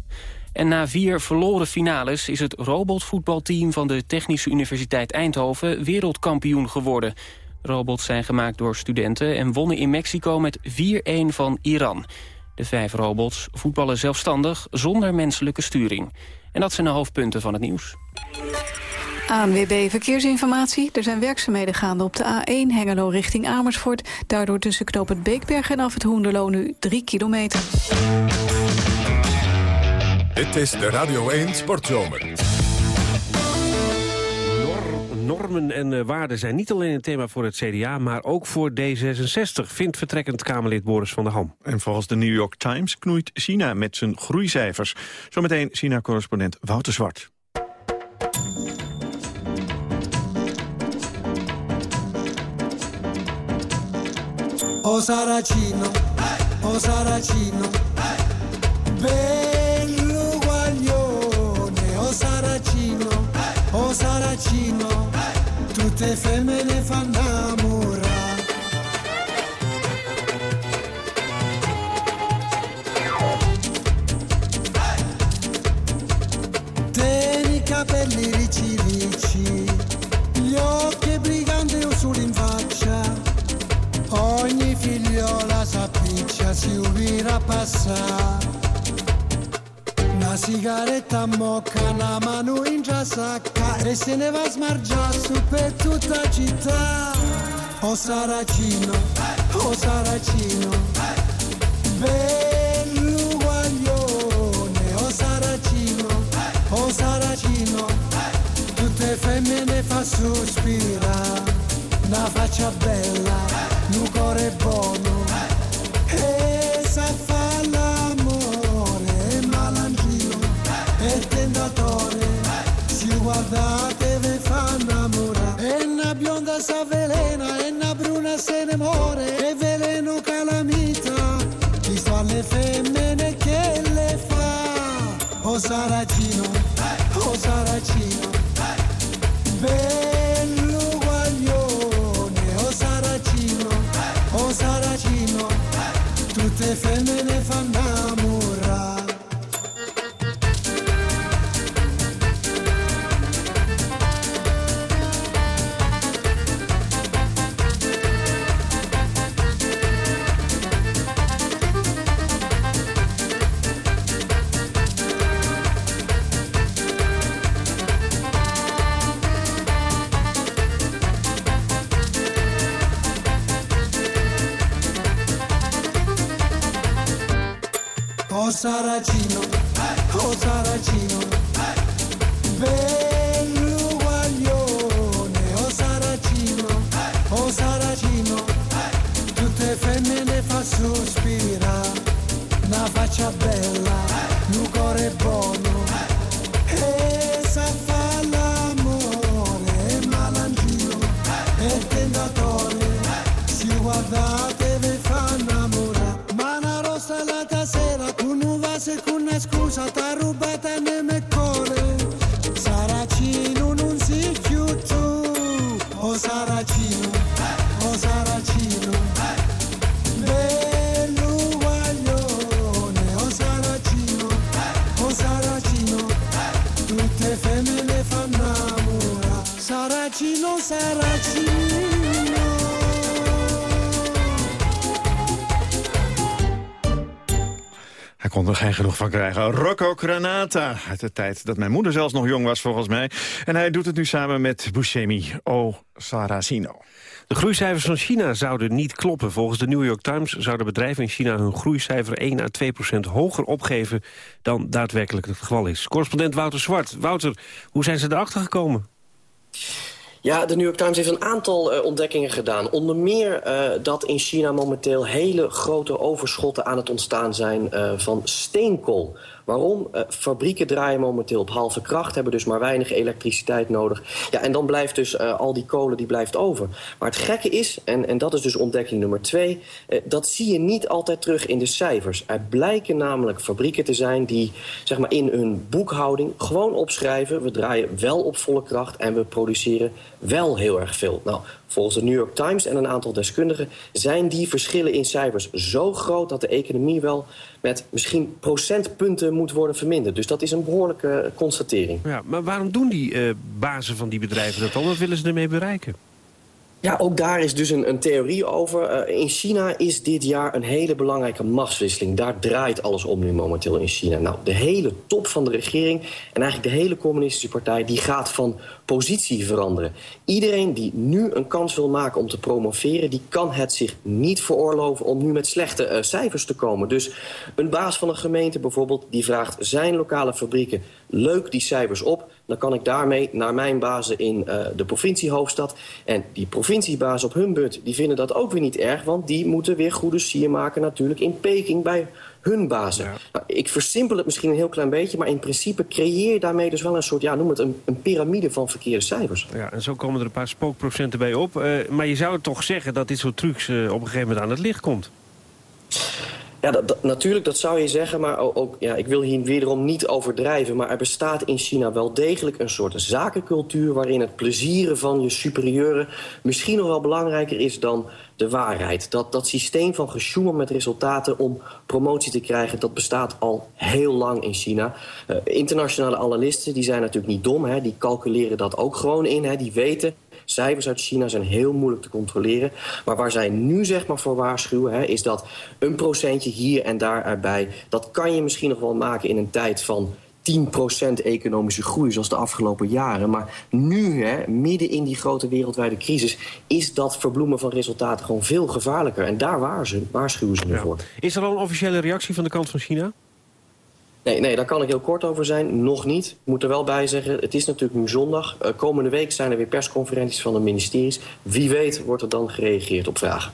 Speaker 5: En na vier verloren finales is het robotvoetbalteam van de Technische Universiteit Eindhoven wereldkampioen geworden. De robots zijn gemaakt door studenten en wonnen in Mexico met 4-1 van Iran. De vijf robots voetballen zelfstandig zonder menselijke sturing. En dat zijn de hoofdpunten van het nieuws.
Speaker 25: ANWB Verkeersinformatie. Er zijn werkzaamheden gaande op de A1 Hengelo richting Amersfoort. Daardoor tussen het Beekberg en af het Hoenderloo nu 3 kilometer.
Speaker 1: Dit is de Radio 1 Sportzomer.
Speaker 3: Nor- normen en eh, waarden zijn niet alleen een thema voor het CDA... maar ook voor D66, vindt vertrekkend Kamerlid Boris van der Ham.
Speaker 2: En volgens de New York Times knoeit China met zijn groeicijfers. Zometeen China-correspondent Wouter Zwart.
Speaker 26: O Saracino, o Saracino, tutte femmine fanno innamorare. Tieni i capelli ricci ricci, gli occhi briganti solo in faccia, ogni figliola s'appiccia, si ubira passare. Sigaretta mocca, una mano in già sacca e se ne va a smargiare su per tutta la città. oh Saracino, oh Saracino, bell'uguaglione, oh Saracino, oh Saracino, tutte femmine fa sospirare, una faccia bella, for now. Saracino, oh Saracino, bell'uguaglione, oh Saracino, oh Saracino, tutte femmine fa sospirare, una faccia bella, un cuore buono,
Speaker 2: Hij kon er geen genoeg van krijgen. Rocco Granata, uit de tijd dat mijn moeder zelfs nog jong was volgens mij. En hij doet het nu samen met Buscemi, O Saracino.
Speaker 3: De groeicijfers van China zouden niet kloppen. Volgens de New York Times zouden bedrijven in China hun groeicijfer 1 à 2 procent hoger opgeven dan daadwerkelijk het geval is. Correspondent Wouter Zwart. Wouter, hoe zijn ze erachter gekomen?
Speaker 27: Ja, de New York Times heeft een aantal eh, ontdekkingen gedaan. Onder meer eh, dat in China momenteel hele grote overschotten aan het ontstaan zijn eh, van steenkool. Waarom? Eh, fabrieken draaien momenteel op halve kracht, hebben dus maar weinig elektriciteit nodig. Ja, en dan blijft dus eh, al die kolen die blijft over. Maar het gekke is, en, en dat is dus ontdekking nummer twee... eh, dat zie je niet altijd terug in de cijfers. Er blijken namelijk fabrieken te zijn die zeg maar, in hun boekhouding gewoon opschrijven... we draaien wel op volle kracht en we produceren wel heel erg veel. Nou, volgens de New York Times en een aantal deskundigen... zijn die verschillen in cijfers zo groot dat de economie wel met misschien procentpunten moet worden verminderd. Dus dat is een behoorlijke eh, constatering.
Speaker 3: Ja, maar waarom doen die eh, bazen van die bedrijven dat dan? Wat willen ze ermee bereiken?
Speaker 27: Ja, ook daar is dus een, een theorie over. Eh, in China is dit jaar een hele belangrijke machtswisseling. Daar draait alles om nu momenteel in China. Nou, de hele top van de regering en eigenlijk de hele communistische partij... die gaat van positie veranderen. Iedereen die nu een kans wil maken om te promoveren... die kan het zich niet veroorloven om nu met slechte eh, cijfers te komen. Dus een baas van een gemeente bijvoorbeeld... die vraagt zijn lokale fabrieken leuk die cijfers op... dan kan ik daarmee naar mijn bazen in eh, de provinciehoofdstad. En die provinciebazen op hun beurt die vinden dat ook weer niet erg... want die moeten weer goede sier maken natuurlijk in Peking bij hun bazen. Nou, ik versimpel het misschien een heel klein beetje... maar in principe creëer je daarmee dus wel een soort... ja, noem het een, een piramide van verkeerde cijfers.
Speaker 3: Ja, en zo komen er een paar spookprocenten bij op. Eh, maar je zou toch zeggen dat dit soort trucs eh, op een gegeven moment aan het licht komt?
Speaker 27: Ja, dat, natuurlijk, dat zou je zeggen, maar ook, ja, ik wil hier wederom niet overdrijven... maar er bestaat in China wel degelijk een soort zakencultuur... waarin het plezieren van je superieuren misschien nog wel belangrijker is dan de waarheid. Dat, dat systeem van gesjoemel met resultaten om promotie te krijgen... dat bestaat al heel lang in China. Eh, internationale analisten die zijn natuurlijk niet dom, hè, die calculeren dat ook gewoon in. Hè, die weten Cijfers uit China zijn heel moeilijk te controleren. Maar waar zij nu zeg maar voor waarschuwen... Hè, is dat een procentje hier en daar erbij... dat kan je misschien nog wel maken in een tijd van 10% economische groei zoals de afgelopen jaren. Maar nu, hè, midden in die grote wereldwijde crisis... is dat verbloemen van resultaten gewoon veel gevaarlijker. En daar waarschuwen ze nu voor.
Speaker 3: Is er al een officiële reactie van de kant van China?
Speaker 27: Nee, nee, daar kan ik heel kort over zijn. Nog niet. Ik moet er wel bij zeggen, het is natuurlijk nu zondag. Uh, komende week zijn er weer persconferenties van de ministeries. Wie weet wordt er dan gereageerd op vragen.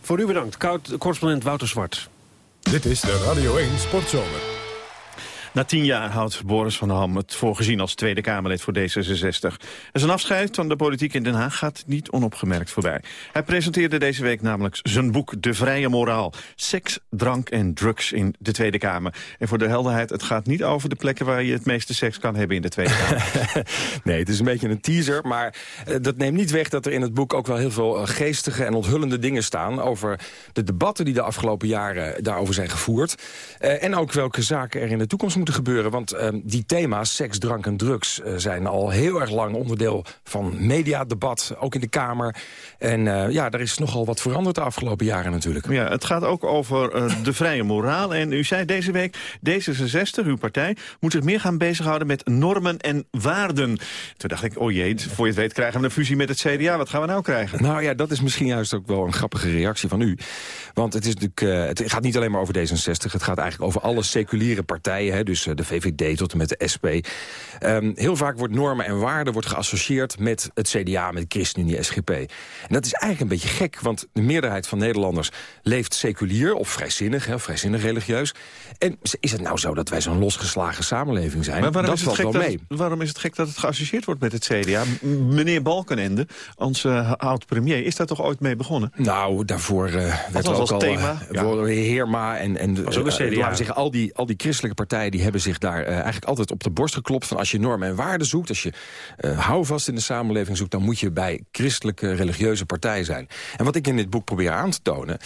Speaker 3: Voor u bedankt, correspondent Wouter Zwart.
Speaker 1: Dit is de Radio 1 Sportzomer.
Speaker 2: Na tien jaar houdt Boris van der Ham het voorgezien als Tweede Kamerlid voor D66. En zijn afscheid van de politiek in Den Haag gaat niet onopgemerkt voorbij. Hij presenteerde deze week namelijk zijn boek De Vrije Moraal. Seks, drank en drugs in de Tweede Kamer. En voor de helderheid, het gaat niet over de plekken waar je het meeste seks kan hebben in de Tweede Kamer.
Speaker 15: nee, het is een beetje een teaser, maar uh, dat neemt niet weg dat er in het boek ook wel heel veel uh, geestige en onthullende dingen staan over de debatten die de afgelopen jaren daarover zijn gevoerd. Uh, en ook welke zaken er in de toekomst moeten gebeuren. Want uh, die thema's, seks, drank en drugs... Uh, zijn al heel erg lang onderdeel van mediadebat, ook in de Kamer. En uh, ja, er is nogal wat veranderd de afgelopen jaren natuurlijk.
Speaker 2: Ja, het gaat ook over de vrije moraal. En u zei deze week, D66, uw partij... moet zich meer gaan bezighouden met normen en waarden. Toen dacht ik, oh jee, voor je het weet krijgen we een fusie met het CDA. Wat gaan we nou krijgen?
Speaker 15: Nou ja, dat is misschien juist ook wel een grappige reactie van u. Want het, is natuurlijk, het gaat niet alleen maar over D66. Het gaat eigenlijk over alle seculiere partijen. Hè, dus de VVD tot en met de SP. Um, heel vaak wordt normen en waarden wordt geassocieerd met het CDA, met ChristenUnie, SGP. En dat is eigenlijk een beetje gek, want de meerderheid van Nederlanders leeft seculier of vrijzinnig, hè, vrijzinnig religieus. En is het nou zo dat wij zo'n losgeslagen samenleving zijn?
Speaker 2: Maar waarom
Speaker 15: dat
Speaker 2: is het
Speaker 15: valt
Speaker 2: gek
Speaker 15: wel mee.
Speaker 2: Dat, waarom is het gek dat het geassocieerd wordt met het CDA? M meneer Balkenende, onze uh, oud-premier, is daar toch ooit mee begonnen?
Speaker 15: Nou, daarvoor uh, werd ook al
Speaker 2: thema.
Speaker 15: Uh, ja. Heerma en, en
Speaker 3: Was ook een CDA.
Speaker 15: uh, zeggen, al, die, al die christelijke partijen die hebben zich daar uh, eigenlijk altijd op de borst geklopt... van als je normen en waarden zoekt, als je uh, houvast in de samenleving zoekt... dan moet je bij christelijke religieuze partijen zijn. En wat ik in dit boek probeer aan te tonen...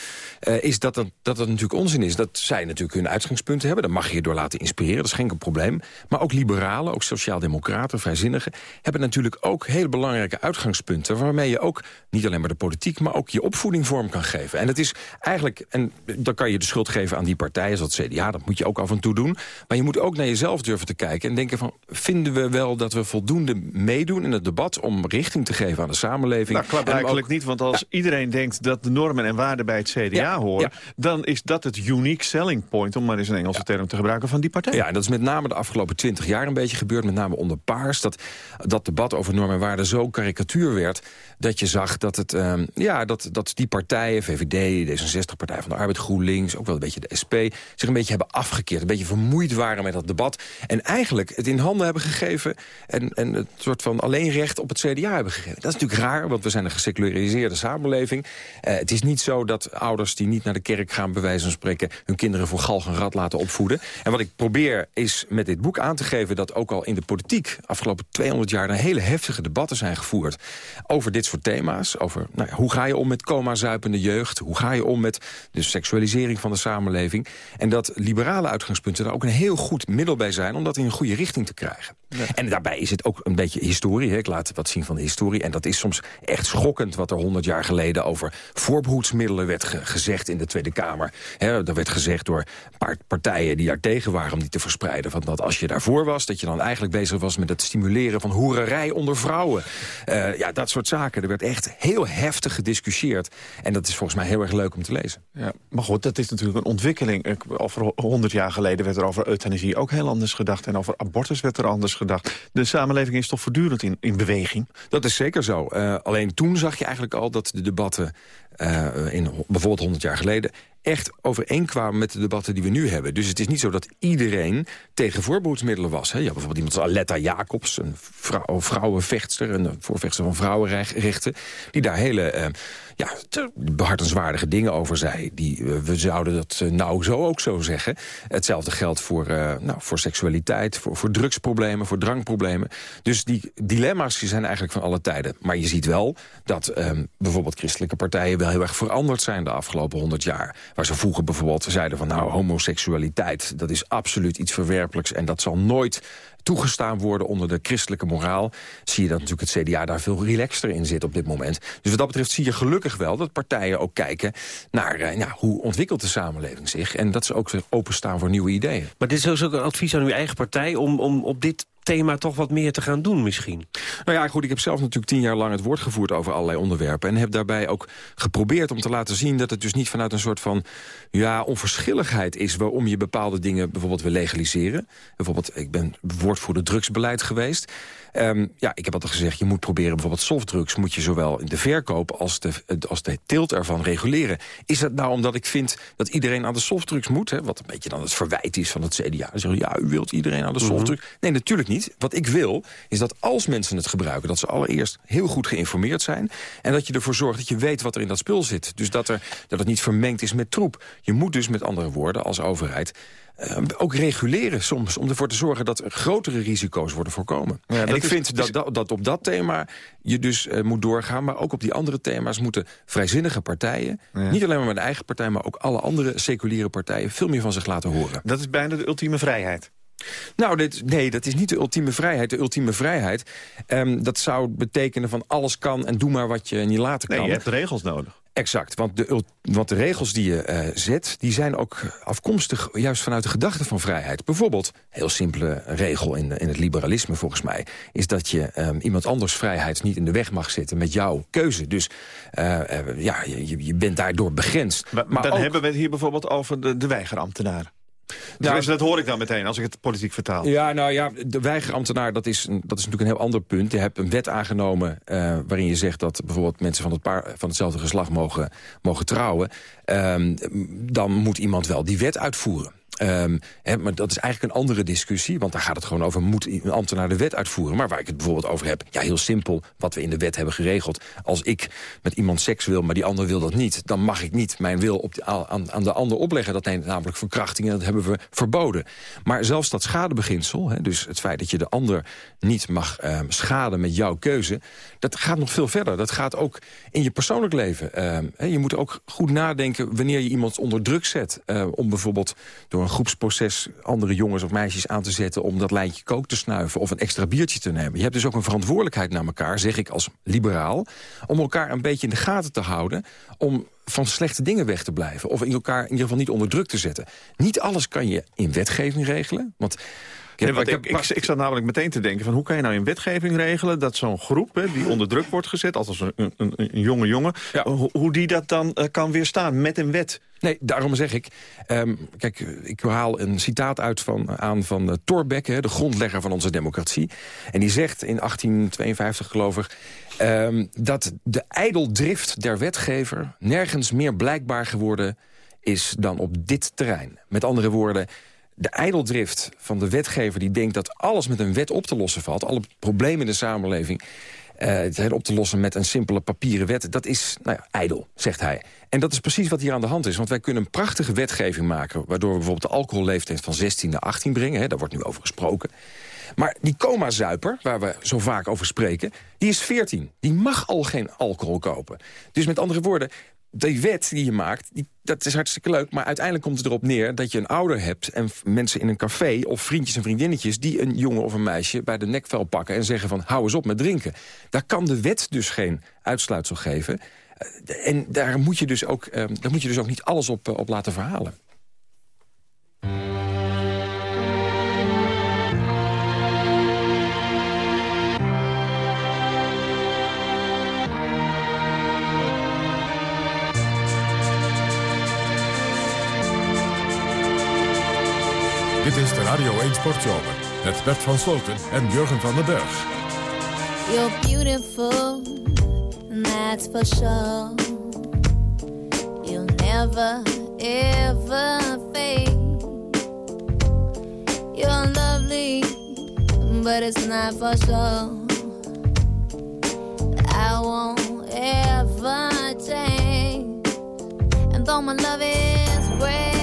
Speaker 15: Uh, is dat dat, dat dat natuurlijk onzin is. Dat zij natuurlijk hun uitgangspunten hebben. Daar mag je je door laten inspireren, dat is geen probleem. Maar ook liberalen, ook sociaaldemocraten, vrijzinnigen... hebben natuurlijk ook hele belangrijke uitgangspunten... waarmee je ook niet alleen maar de politiek... maar ook je opvoeding vorm kan geven. En het is eigenlijk, en dan kan je de schuld geven aan die partijen... zoals het CDA, dat moet je ook af en toe doen. Maar je moet ook naar jezelf durven te kijken en denken van... vinden we wel dat we voldoende meedoen in het debat... om richting te geven aan de samenleving?
Speaker 2: Nou, klopt eigenlijk ook... niet, want als ja. iedereen denkt... dat de normen en waarden bij het CDA ja, horen... Ja. dan is dat het unique selling point... om maar eens een Engelse term te gebruiken van die partij.
Speaker 15: Ja, en dat is met name de afgelopen twintig jaar een beetje gebeurd... met name onder Paars, dat dat debat over normen en waarden zo karikatuur werd... dat je zag dat, het, um, ja, dat, dat die partijen, VVD, D66, Partij van de Arbeid, GroenLinks... ook wel een beetje de SP, zich een beetje hebben afgekeerd. Een beetje vermoeid waren met dat debat. En eigenlijk het in handen hebben gegeven... en, en het soort van alleenrecht op het CDA hebben gegeven. Dat is natuurlijk raar, want we zijn een geseculariseerde samenleving. Uh, het is niet zo dat ouders die niet naar de kerk gaan... bij wijze van spreken hun kinderen voor galg en rad laten opvoeden. En wat ik probeer is met dit boek aan te geven... dat ook al in de politiek afgelopen 200 jaar... er hele heftige debatten zijn gevoerd over dit soort thema's. Over nou ja, hoe ga je om met coma-zuipende jeugd? Hoe ga je om met de seksualisering van de samenleving? En dat liberale uitgangspunten daar ook een heel goed middel bij zijn... om dat in een goede richting te krijgen. En daarbij is het ook een beetje historie. Hè? Ik laat wat zien van de historie. En dat is soms echt schokkend wat er 100 jaar geleden... over voorbehoedsmiddelen werd ge gezegd in de Tweede Kamer. Hè, er werd gezegd door een paar partijen die daar tegen waren... om die te verspreiden. Van dat als je daarvoor was, dat je dan eigenlijk bezig was... met het stimuleren van hoererij onder vrouwen. Uh, ja, dat soort zaken. Er werd echt heel heftig gediscussieerd. En dat is volgens mij heel erg leuk om te lezen.
Speaker 2: Ja, maar goed, dat is natuurlijk een ontwikkeling. Over 100 jaar geleden werd er over euthanasie ook heel anders gedacht. En over abortus werd er anders gedacht. De samenleving is toch voortdurend in, in beweging?
Speaker 15: Dat is zeker zo. Uh, alleen toen zag je eigenlijk al dat de debatten... Uh, in bijvoorbeeld 100 jaar geleden echt overeenkwamen met de debatten die we nu hebben. Dus het is niet zo dat iedereen tegen voorbehoedsmiddelen was. Hè. Ja, bijvoorbeeld iemand als Aletta Jacobs, een vrouw, vrouwenvechtster... een voorvechter van vrouwenrechten... die daar hele uh, ja, behartenswaardige dingen over zei. Die, uh, we zouden dat nou zo ook zo zeggen. Hetzelfde geldt voor, nou, voor seksualiteit, voor, voor drugsproblemen, voor drankproblemen. Dus die dilemma's zijn eigenlijk van alle tijden. Maar je ziet wel dat um, bijvoorbeeld christelijke partijen wel heel erg veranderd zijn de afgelopen honderd jaar. Waar ze vroeger bijvoorbeeld zeiden van nou, homoseksualiteit... dat is absoluut iets verwerpelijks en dat zal nooit toegestaan worden onder de christelijke moraal... zie je dat natuurlijk het CDA daar veel relaxter in zit op dit moment. Dus wat dat betreft zie je gelukkig wel dat partijen ook kijken... naar eh, ja, hoe ontwikkelt de samenleving zich... en dat ze ook weer openstaan voor nieuwe ideeën.
Speaker 3: Maar dit is ook een advies aan uw eigen partij... om, om op dit thema toch wat meer te gaan doen misschien?
Speaker 15: Nou ja, goed, ik heb zelf natuurlijk tien jaar lang het woord gevoerd over allerlei onderwerpen. En heb daarbij ook geprobeerd om te laten zien dat het dus niet vanuit een soort van ja, onverschilligheid is waarom je bepaalde dingen bijvoorbeeld wil legaliseren. Bijvoorbeeld, ik ben woordvoerder drugsbeleid geweest. Um, ja, ik heb altijd gezegd, je moet proberen bijvoorbeeld softdrugs... moet je zowel in de verkoop als de, als de teelt ervan reguleren. Is dat nou omdat ik vind dat iedereen aan de softdrugs moet? Hè? Wat een beetje dan het verwijt is van het CDA. Zeggen, ja, u wilt iedereen aan de mhm. softdrugs. Nee, natuurlijk niet. Wat ik wil, is dat als mensen het gebruiken... dat ze allereerst heel goed geïnformeerd zijn... en dat je ervoor zorgt dat je weet wat er in dat spul zit. Dus dat, er, dat het niet vermengd is met troep. Je moet dus met andere woorden als overheid uh, ook reguleren soms... om ervoor te zorgen dat er grotere risico's worden voorkomen. en ik vind dat, dat, dat, op dat thema je dus uh, moet doorgaan... maar ook op die andere thema's moeten vrijzinnige partijen... niet alleen maar met de eigen partij... maar ook alle andere seculiere partijen veel meer van zich laten horen.
Speaker 2: Dat is bijna de ultieme vrijheid.
Speaker 15: Nou, dit, nee, dat is niet de ultieme vrijheid. De ultieme vrijheid, um, dat zou betekenen van alles kan... en doe maar wat je niet laten kan.
Speaker 2: Nee, je hebt regels nodig.
Speaker 15: Exact, want de, want de regels die je uh, zet... die zijn ook afkomstig juist vanuit de gedachte van vrijheid. Bijvoorbeeld, heel simpele regel in, in het liberalisme volgens mij... is dat je um, iemand anders vrijheid niet in de weg mag zitten met jouw keuze. Dus uh, uh, ja, je, je bent daardoor begrensd.
Speaker 2: Maar, maar dan ook, hebben we het hier bijvoorbeeld over de, de weigerambtenaren. Nou, dat hoor ik dan meteen als ik het politiek vertaal.
Speaker 15: Ja, nou ja, de weigerambtenaar, dat is, dat is natuurlijk een heel ander punt. Je hebt een wet aangenomen uh, waarin je zegt dat bijvoorbeeld mensen van, het paar, van hetzelfde geslacht mogen, mogen trouwen. Um, dan moet iemand wel die wet uitvoeren. Um, maar dat is eigenlijk een andere discussie. Want daar gaat het gewoon over, moet een ambtenaar de wet uitvoeren? Maar waar ik het bijvoorbeeld over heb, ja, heel simpel, wat we in de wet hebben geregeld. Als ik met iemand seks wil, maar die ander wil dat niet... dan mag ik niet mijn wil op aan, aan, de ander opleggen. Dat neemt namelijk verkrachting en dat hebben we verboden. Maar zelfs dat schadebeginsel, dus het feit dat je de ander niet mag um, schaden met jouw keuze... dat gaat nog veel verder. Dat gaat ook in je persoonlijk leven. He, je moet ook goed nadenken wanneer je iemand onder druk zet... Uh, om bijvoorbeeld door een groepsproces andere jongens of meisjes aan te zetten... om dat lijntje kook te snuiven of een extra biertje te nemen. Je hebt dus ook een verantwoordelijkheid naar elkaar, zeg ik als liberaal... om elkaar een beetje in de gaten te houden... om van slechte dingen weg te blijven. Of in elkaar in ieder geval niet onder druk te zetten. Niet alles kan je in wetgeving regelen. Want
Speaker 2: Nee, ik, ik, ik, ik, zat namelijk meteen te denken van hoe kan je nou in wetgeving regelen... dat zo'n groep hè, die onder druk wordt gezet, althans een, een, een jonge jongen... Hoe, hoe, die dat dan uh, kan weerstaan met een wet?
Speaker 15: Nee, daarom zeg ik... Um, kijk, ik haal een citaat uit van, aan van uh, Thorbecke, de grondlegger van onze democratie. En die zegt in 1852, geloof ik... Um, dat de ijdeldrift der wetgever nergens meer blijkbaar geworden is dan op dit terrein. Met andere woorden, de ijdeldrift van de wetgever die denkt dat alles met een wet op te lossen valt... alle problemen in de samenleving uh, op te lossen met een simpele papieren wet... dat is nou ja, ijdel, zegt hij. En dat is precies wat hier aan de hand is. Want wij kunnen een prachtige wetgeving maken... waardoor we bijvoorbeeld de alcoholleeftijd van 16 naar 18 brengen. Hè, daar wordt nu over gesproken. Maar die coma-zuiper, waar we zo vaak over spreken... die is 14. Die mag al geen alcohol kopen. Dus met andere woorden, die wet die je maakt, die, dat is hartstikke leuk... maar uiteindelijk komt het erop neer dat je een ouder hebt... en mensen in een café of vriendjes en vriendinnetjes... die een jongen of een meisje bij de nekvel pakken en zeggen van... hou eens op met drinken. Daar kan de wet dus geen uitsluitsel geven. Eh, en daar moet je dus ook, uh, daar moet je dus ook niet alles op, uh, op laten verhalen.
Speaker 1: Dit is de Radio 1 Sportzomer met Bert van Sloten en Jurgen van den Berg.
Speaker 28: You're beautiful, that's for sure. You'll never, ever fade. You're lovely, but it's not for sure. I won't ever change. And though my love is great.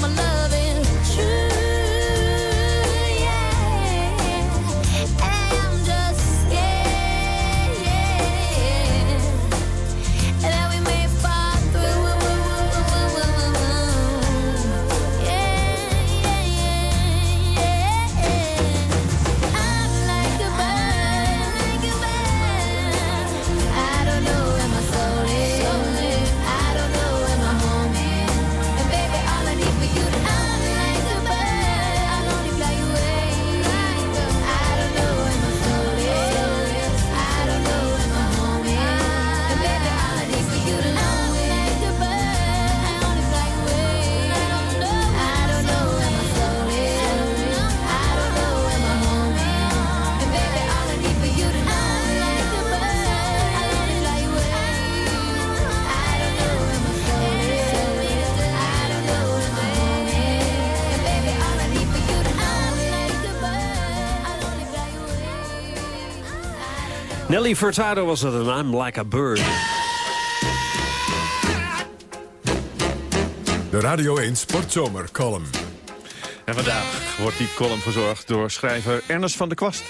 Speaker 28: My love
Speaker 3: Nelly Furtado was dat een I'm Like a Bird.
Speaker 1: De Radio 1 Sportzomer column.
Speaker 2: En vandaag wordt die column verzorgd door schrijver Ernest van der Kwast.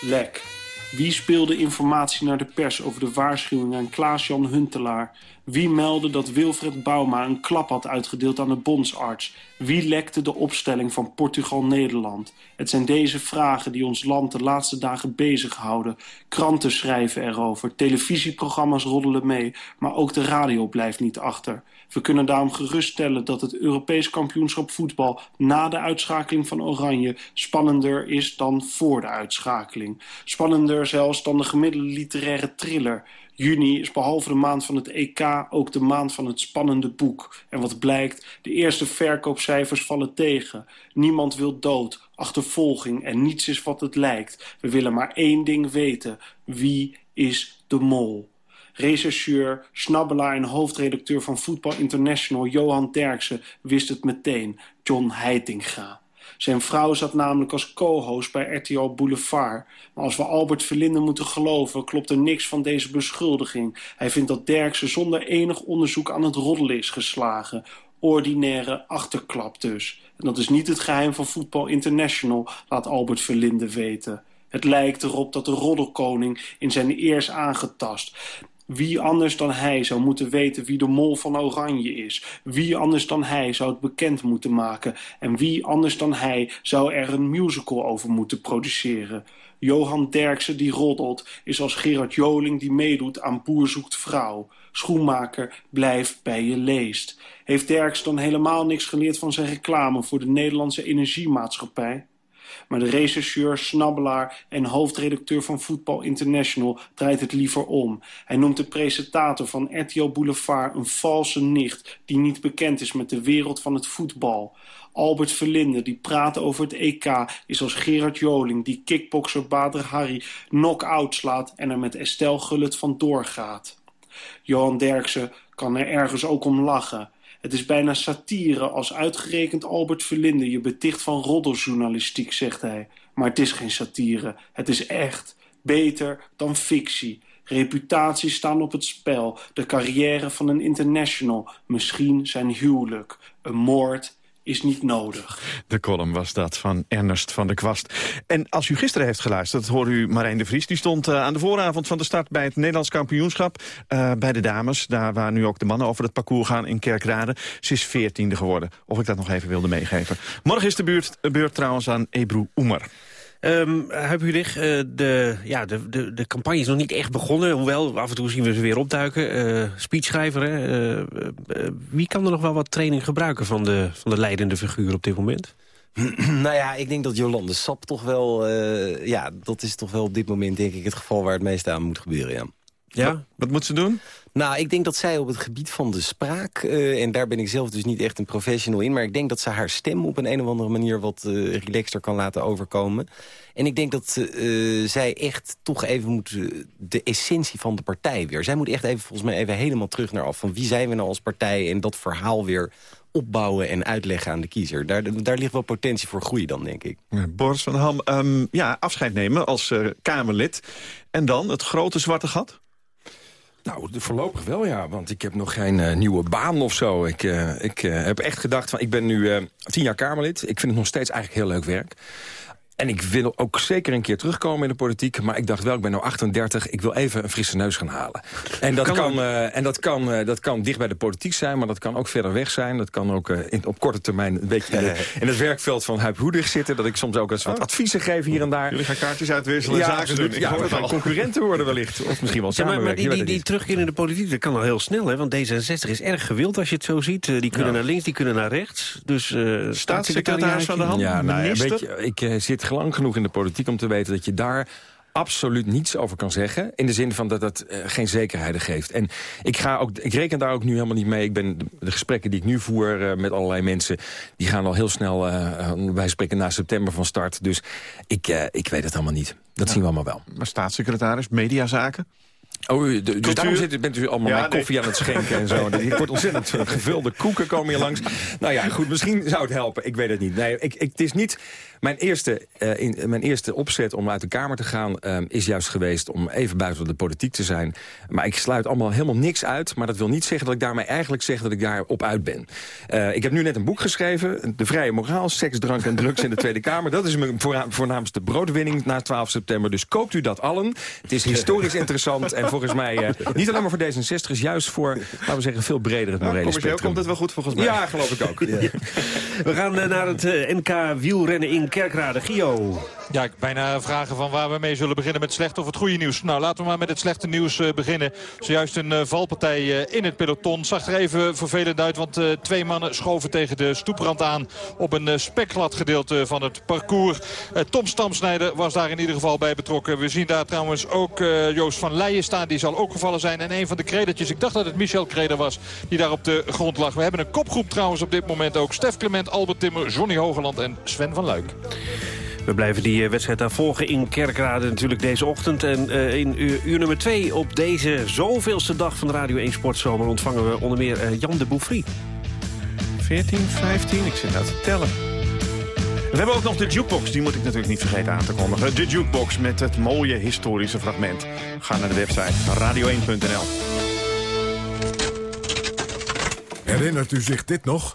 Speaker 29: Lek. Wie speelde informatie naar de pers over de waarschuwing aan Klaas-Jan Huntelaar? Wie meldde dat Wilfred Bouma een klap had uitgedeeld aan de bondsarts? Wie lekte de opstelling van Portugal-Nederland? Het zijn deze vragen die ons land de laatste dagen bezighouden. Kranten schrijven erover, televisieprogramma's roddelen mee... maar ook de radio blijft niet achter. We kunnen daarom geruststellen dat het Europees kampioenschap voetbal... na de uitschakeling van Oranje spannender is dan voor de uitschakeling. Spannender zelfs dan de gemiddelde literaire thriller... Juni is behalve de maand van het EK ook de maand van het spannende boek. En wat blijkt, de eerste verkoopcijfers vallen tegen. Niemand wil dood, achtervolging en niets is wat het lijkt. We willen maar één ding weten. Wie is de mol? Rechercheur, snabbelaar en hoofdredacteur van Voetbal International Johan Derksen wist het meteen. John Heitinga. Zijn vrouw zat namelijk als co-host bij RTL Boulevard. Maar als we Albert Verlinde moeten geloven, klopt er niks van deze beschuldiging. Hij vindt dat Derksen zonder enig onderzoek aan het roddelen is geslagen. Ordinaire achterklap dus. En dat is niet het geheim van Voetbal International, laat Albert Verlinde weten. Het lijkt erop dat de roddelkoning in zijn eer is aangetast. Wie anders dan hij zou moeten weten wie de mol van Oranje is? Wie anders dan hij zou het bekend moeten maken? En wie anders dan hij zou er een musical over moeten produceren? Johan Derksen die roddelt is als Gerard Joling die meedoet aan Boer zoekt vrouw. Schoenmaker, blijf bij je leest. Heeft Derksen dan helemaal niks geleerd van zijn reclame voor de Nederlandse Energiemaatschappij? Maar de rechercheur, snabbelaar en hoofdredacteur van Voetbal International draait het liever om. Hij noemt de presentator van RTL Boulevard een valse nicht... die niet bekend is met de wereld van het voetbal. Albert Verlinde, die praat over het EK, is als Gerard Joling... die kickbokser Bader Harry knock-out slaat en er met Estelle Gullit van doorgaat. Johan Derksen kan er ergens ook om lachen... Het is bijna satire als uitgerekend Albert Verlinde je beticht van roddeljournalistiek, zegt hij. Maar het is geen satire, het is echt. Beter dan fictie. Reputaties staan op het spel. De carrière van een international. Misschien zijn huwelijk. Een moord is niet nodig.
Speaker 2: De column was dat van Ernest van der Kwast. En als u gisteren heeft geluisterd, hoorde u Marijn de Vries. Die stond eh, aan de vooravond van de start bij het Nederlands kampioenschap. eh, bij de dames, daar waar nu ook de mannen over het parcours gaan in Kerkrade. Ze is veertiende geworden, of ik dat nog even wilde meegeven. Morgen is de beurt, de beurt trouwens aan Ebru Oemer.
Speaker 3: Um, de, ja, de, de, de campagne is nog niet echt begonnen. Hoewel, af en toe zien we ze weer opduiken. Uh, speechschrijver, hè? Uh, wie kan er nog wel wat training gebruiken van de, van de leidende figuur op dit moment?
Speaker 10: nou ja, ik denk dat Jolande Sap toch wel... ja, dat is toch wel op dit moment denk ik het geval waar het meeste aan moet gebeuren, ja.
Speaker 2: Ja, wat moet ze doen?
Speaker 10: Nou, ik denk dat zij op het gebied van de spraak... Uh, en daar ben ik zelf dus niet echt een professional in... maar ik denk dat ze haar stem op een, een of andere manier... wat uh, relaxter kan laten overkomen. En ik denk dat uh, zij echt toch even moet... de essentie van de partij weer... zij moet echt even volgens mij even helemaal terug naar af... van wie zijn we nou als partij en dat verhaal weer opbouwen en uitleggen aan de kiezer. Daar, daar ligt wel potentie voor groei dan, denk ik.
Speaker 2: Ja, Boris van Ham, um, ja, afscheid nemen als Kamerlid. En dan het grote zwarte gat?
Speaker 15: Nou, voorlopig wel, ja. Want ik heb nog geen uh, nieuwe baan of zo. Ik, uh, ik uh, heb echt gedacht, van, ik ben nu tien jaar Kamerlid. Ik vind het nog steeds eigenlijk heel leuk werk. En ik wil ook zeker een keer terugkomen in de politiek. Maar ik dacht wel, ik ben nu 38, ik wil even een frisse neus gaan halen. En dat kan, kan uh, en dat kan, uh, dat kan dicht bij de politiek zijn, maar dat kan ook verder weg zijn. Dat kan ook uh, in, op korte termijn een beetje in, de, in het werkveld van Huip Hoedig zitten. Dat ik soms ook eens wat oh. adviezen geef hier en daar.
Speaker 2: Jullie gaan kaartjes uitwisselen en
Speaker 15: ja,
Speaker 2: zaken doen.
Speaker 15: Ja, we gaan concurrenten worden wellicht. Of misschien wel
Speaker 3: ja, maar, maar die, die, die terugkeer in de politiek, dat kan al heel snel. Hè? Want D66 is erg gewild als je het zo ziet. die kunnen ja. naar links, die kunnen naar rechts. Dus
Speaker 2: staatssecretaris van de hand,
Speaker 15: ja, nou, je, ik zit lang genoeg in de politiek om te weten dat je daar absoluut niets over kan zeggen. In de zin van dat dat uh, geen zekerheden geeft. En ik, ga ook, ik reken daar ook nu helemaal niet mee. Ik ben, de gesprekken die ik nu voer uh, met allerlei mensen... die gaan al heel snel, uh, wij spreken na september van start. Dus ik, ik weet het allemaal niet. Dat ja. zien we allemaal wel.
Speaker 2: Maar staatssecretaris, mediazaken?
Speaker 15: Oh, de, dus Cultuur? daarom zit, bent u allemaal ja, mijn koffie aan het schenken en zo. Hier wordt ontzettend gevulde koeken komen hier langs. Nou ja, goed, misschien zou het helpen. Ik weet het niet. Nee, ik, ik, het is niet... Mijn eerste, uh, in, mijn eerste opzet om uit de Kamer te gaan... Uh, is juist geweest om even buiten de politiek te zijn. Maar ik sluit allemaal helemaal niks uit. Maar dat wil niet zeggen dat ik daarmee eigenlijk zeg dat ik daarop uit ben. Uh, ik heb nu net een boek geschreven. De vrije moraal, seks, drank en drugs in de Tweede Kamer. Dat is mijn voornaamste broodwinning na 12 september. Dus koopt u dat allen. Het is historisch interessant. En volgens mij, niet alleen maar voor D66, is juist voor, laten we zeggen, veel breder het morele
Speaker 2: nou,
Speaker 15: spectrum.
Speaker 2: komt het wel goed volgens mij.
Speaker 15: Ja, geloof ik ook. Ja.
Speaker 3: We gaan naar het NK wielrennen in Kerkrade. Gio.
Speaker 12: Ja, ik bijna vragen van waar we mee zullen beginnen met slecht of het goede nieuws. Nou, laten we maar met het slechte nieuws uh, beginnen. Zojuist een uh, valpartij uh, in het peloton. Zag er even vervelend uit, want twee mannen schoven tegen de stoeprand aan... op een spekglad gedeelte van het parcours. Tom Stamsnijder was daar in ieder geval bij betrokken. We zien daar trouwens ook Joost van Leijen staan. Die zal ook gevallen zijn. En een van de kredertjes, ik dacht dat het Michel Kreder was... die daar op de grond lag. We hebben een kopgroep trouwens op dit moment ook. Stef Clement, Albert Timmer, Johnny Hogeland en Sven van Luik.
Speaker 3: We blijven die wedstrijd daar volgen in Kerkrade natuurlijk deze ochtend. En uh, in uur, uur, nummer 2 op deze zoveelste dag van de Radio 1 Sportzomer... ontvangen we onder meer uh, Jan de Bouffry.
Speaker 2: 14, 15, ik zit nou te tellen. We hebben ook nog de jukebox, die moet ik natuurlijk niet vergeten aan te kondigen. De jukebox met het mooie historische fragment. Ga naar de website radio1.nl.
Speaker 1: Herinnert u zich dit nog?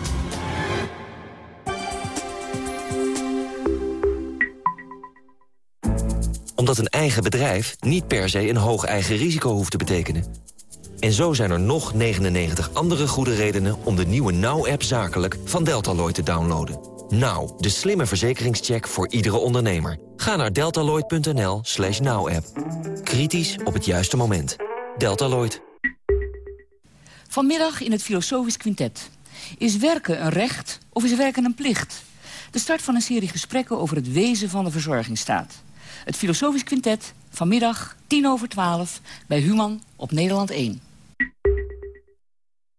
Speaker 30: Omdat een eigen bedrijf niet per se een hoog eigen risico hoeft te betekenen. En zo zijn er nog 99 andere goede redenen om de nieuwe Now-app zakelijk van Deltaloid te downloaden. Now, de slimme verzekeringscheck voor iedere ondernemer. Ga naar deltaloid.nl slash now-app. Kritisch op het juiste moment. Deltaloid.
Speaker 31: Vanmiddag in het Filosofisch Quintet.
Speaker 9: Is werken een recht of is werken een plicht? De start van een serie gesprekken over het wezen van de verzorgingsstaat. Het Filosofisch Quintet, vanmiddag 10 over 12, bij Human op Nederland 1.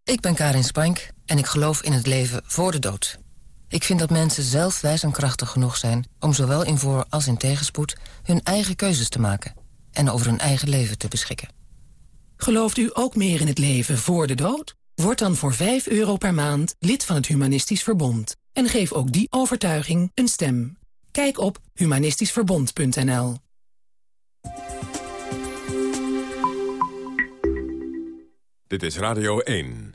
Speaker 32: Ik ben Karin Spank en ik geloof in het leven voor de dood. Ik vind dat mensen zelf wijs en krachtig genoeg zijn... om zowel in voor- als in tegenspoed hun eigen keuzes te maken... en over hun eigen leven te beschikken.
Speaker 33: Gelooft u ook meer in het leven voor de dood? Word dan voor 5 euro per maand lid van het Humanistisch Verbond. En geef ook die overtuiging een stem. Kijk op humanistischverbond.nl
Speaker 1: Dit is Radio 1.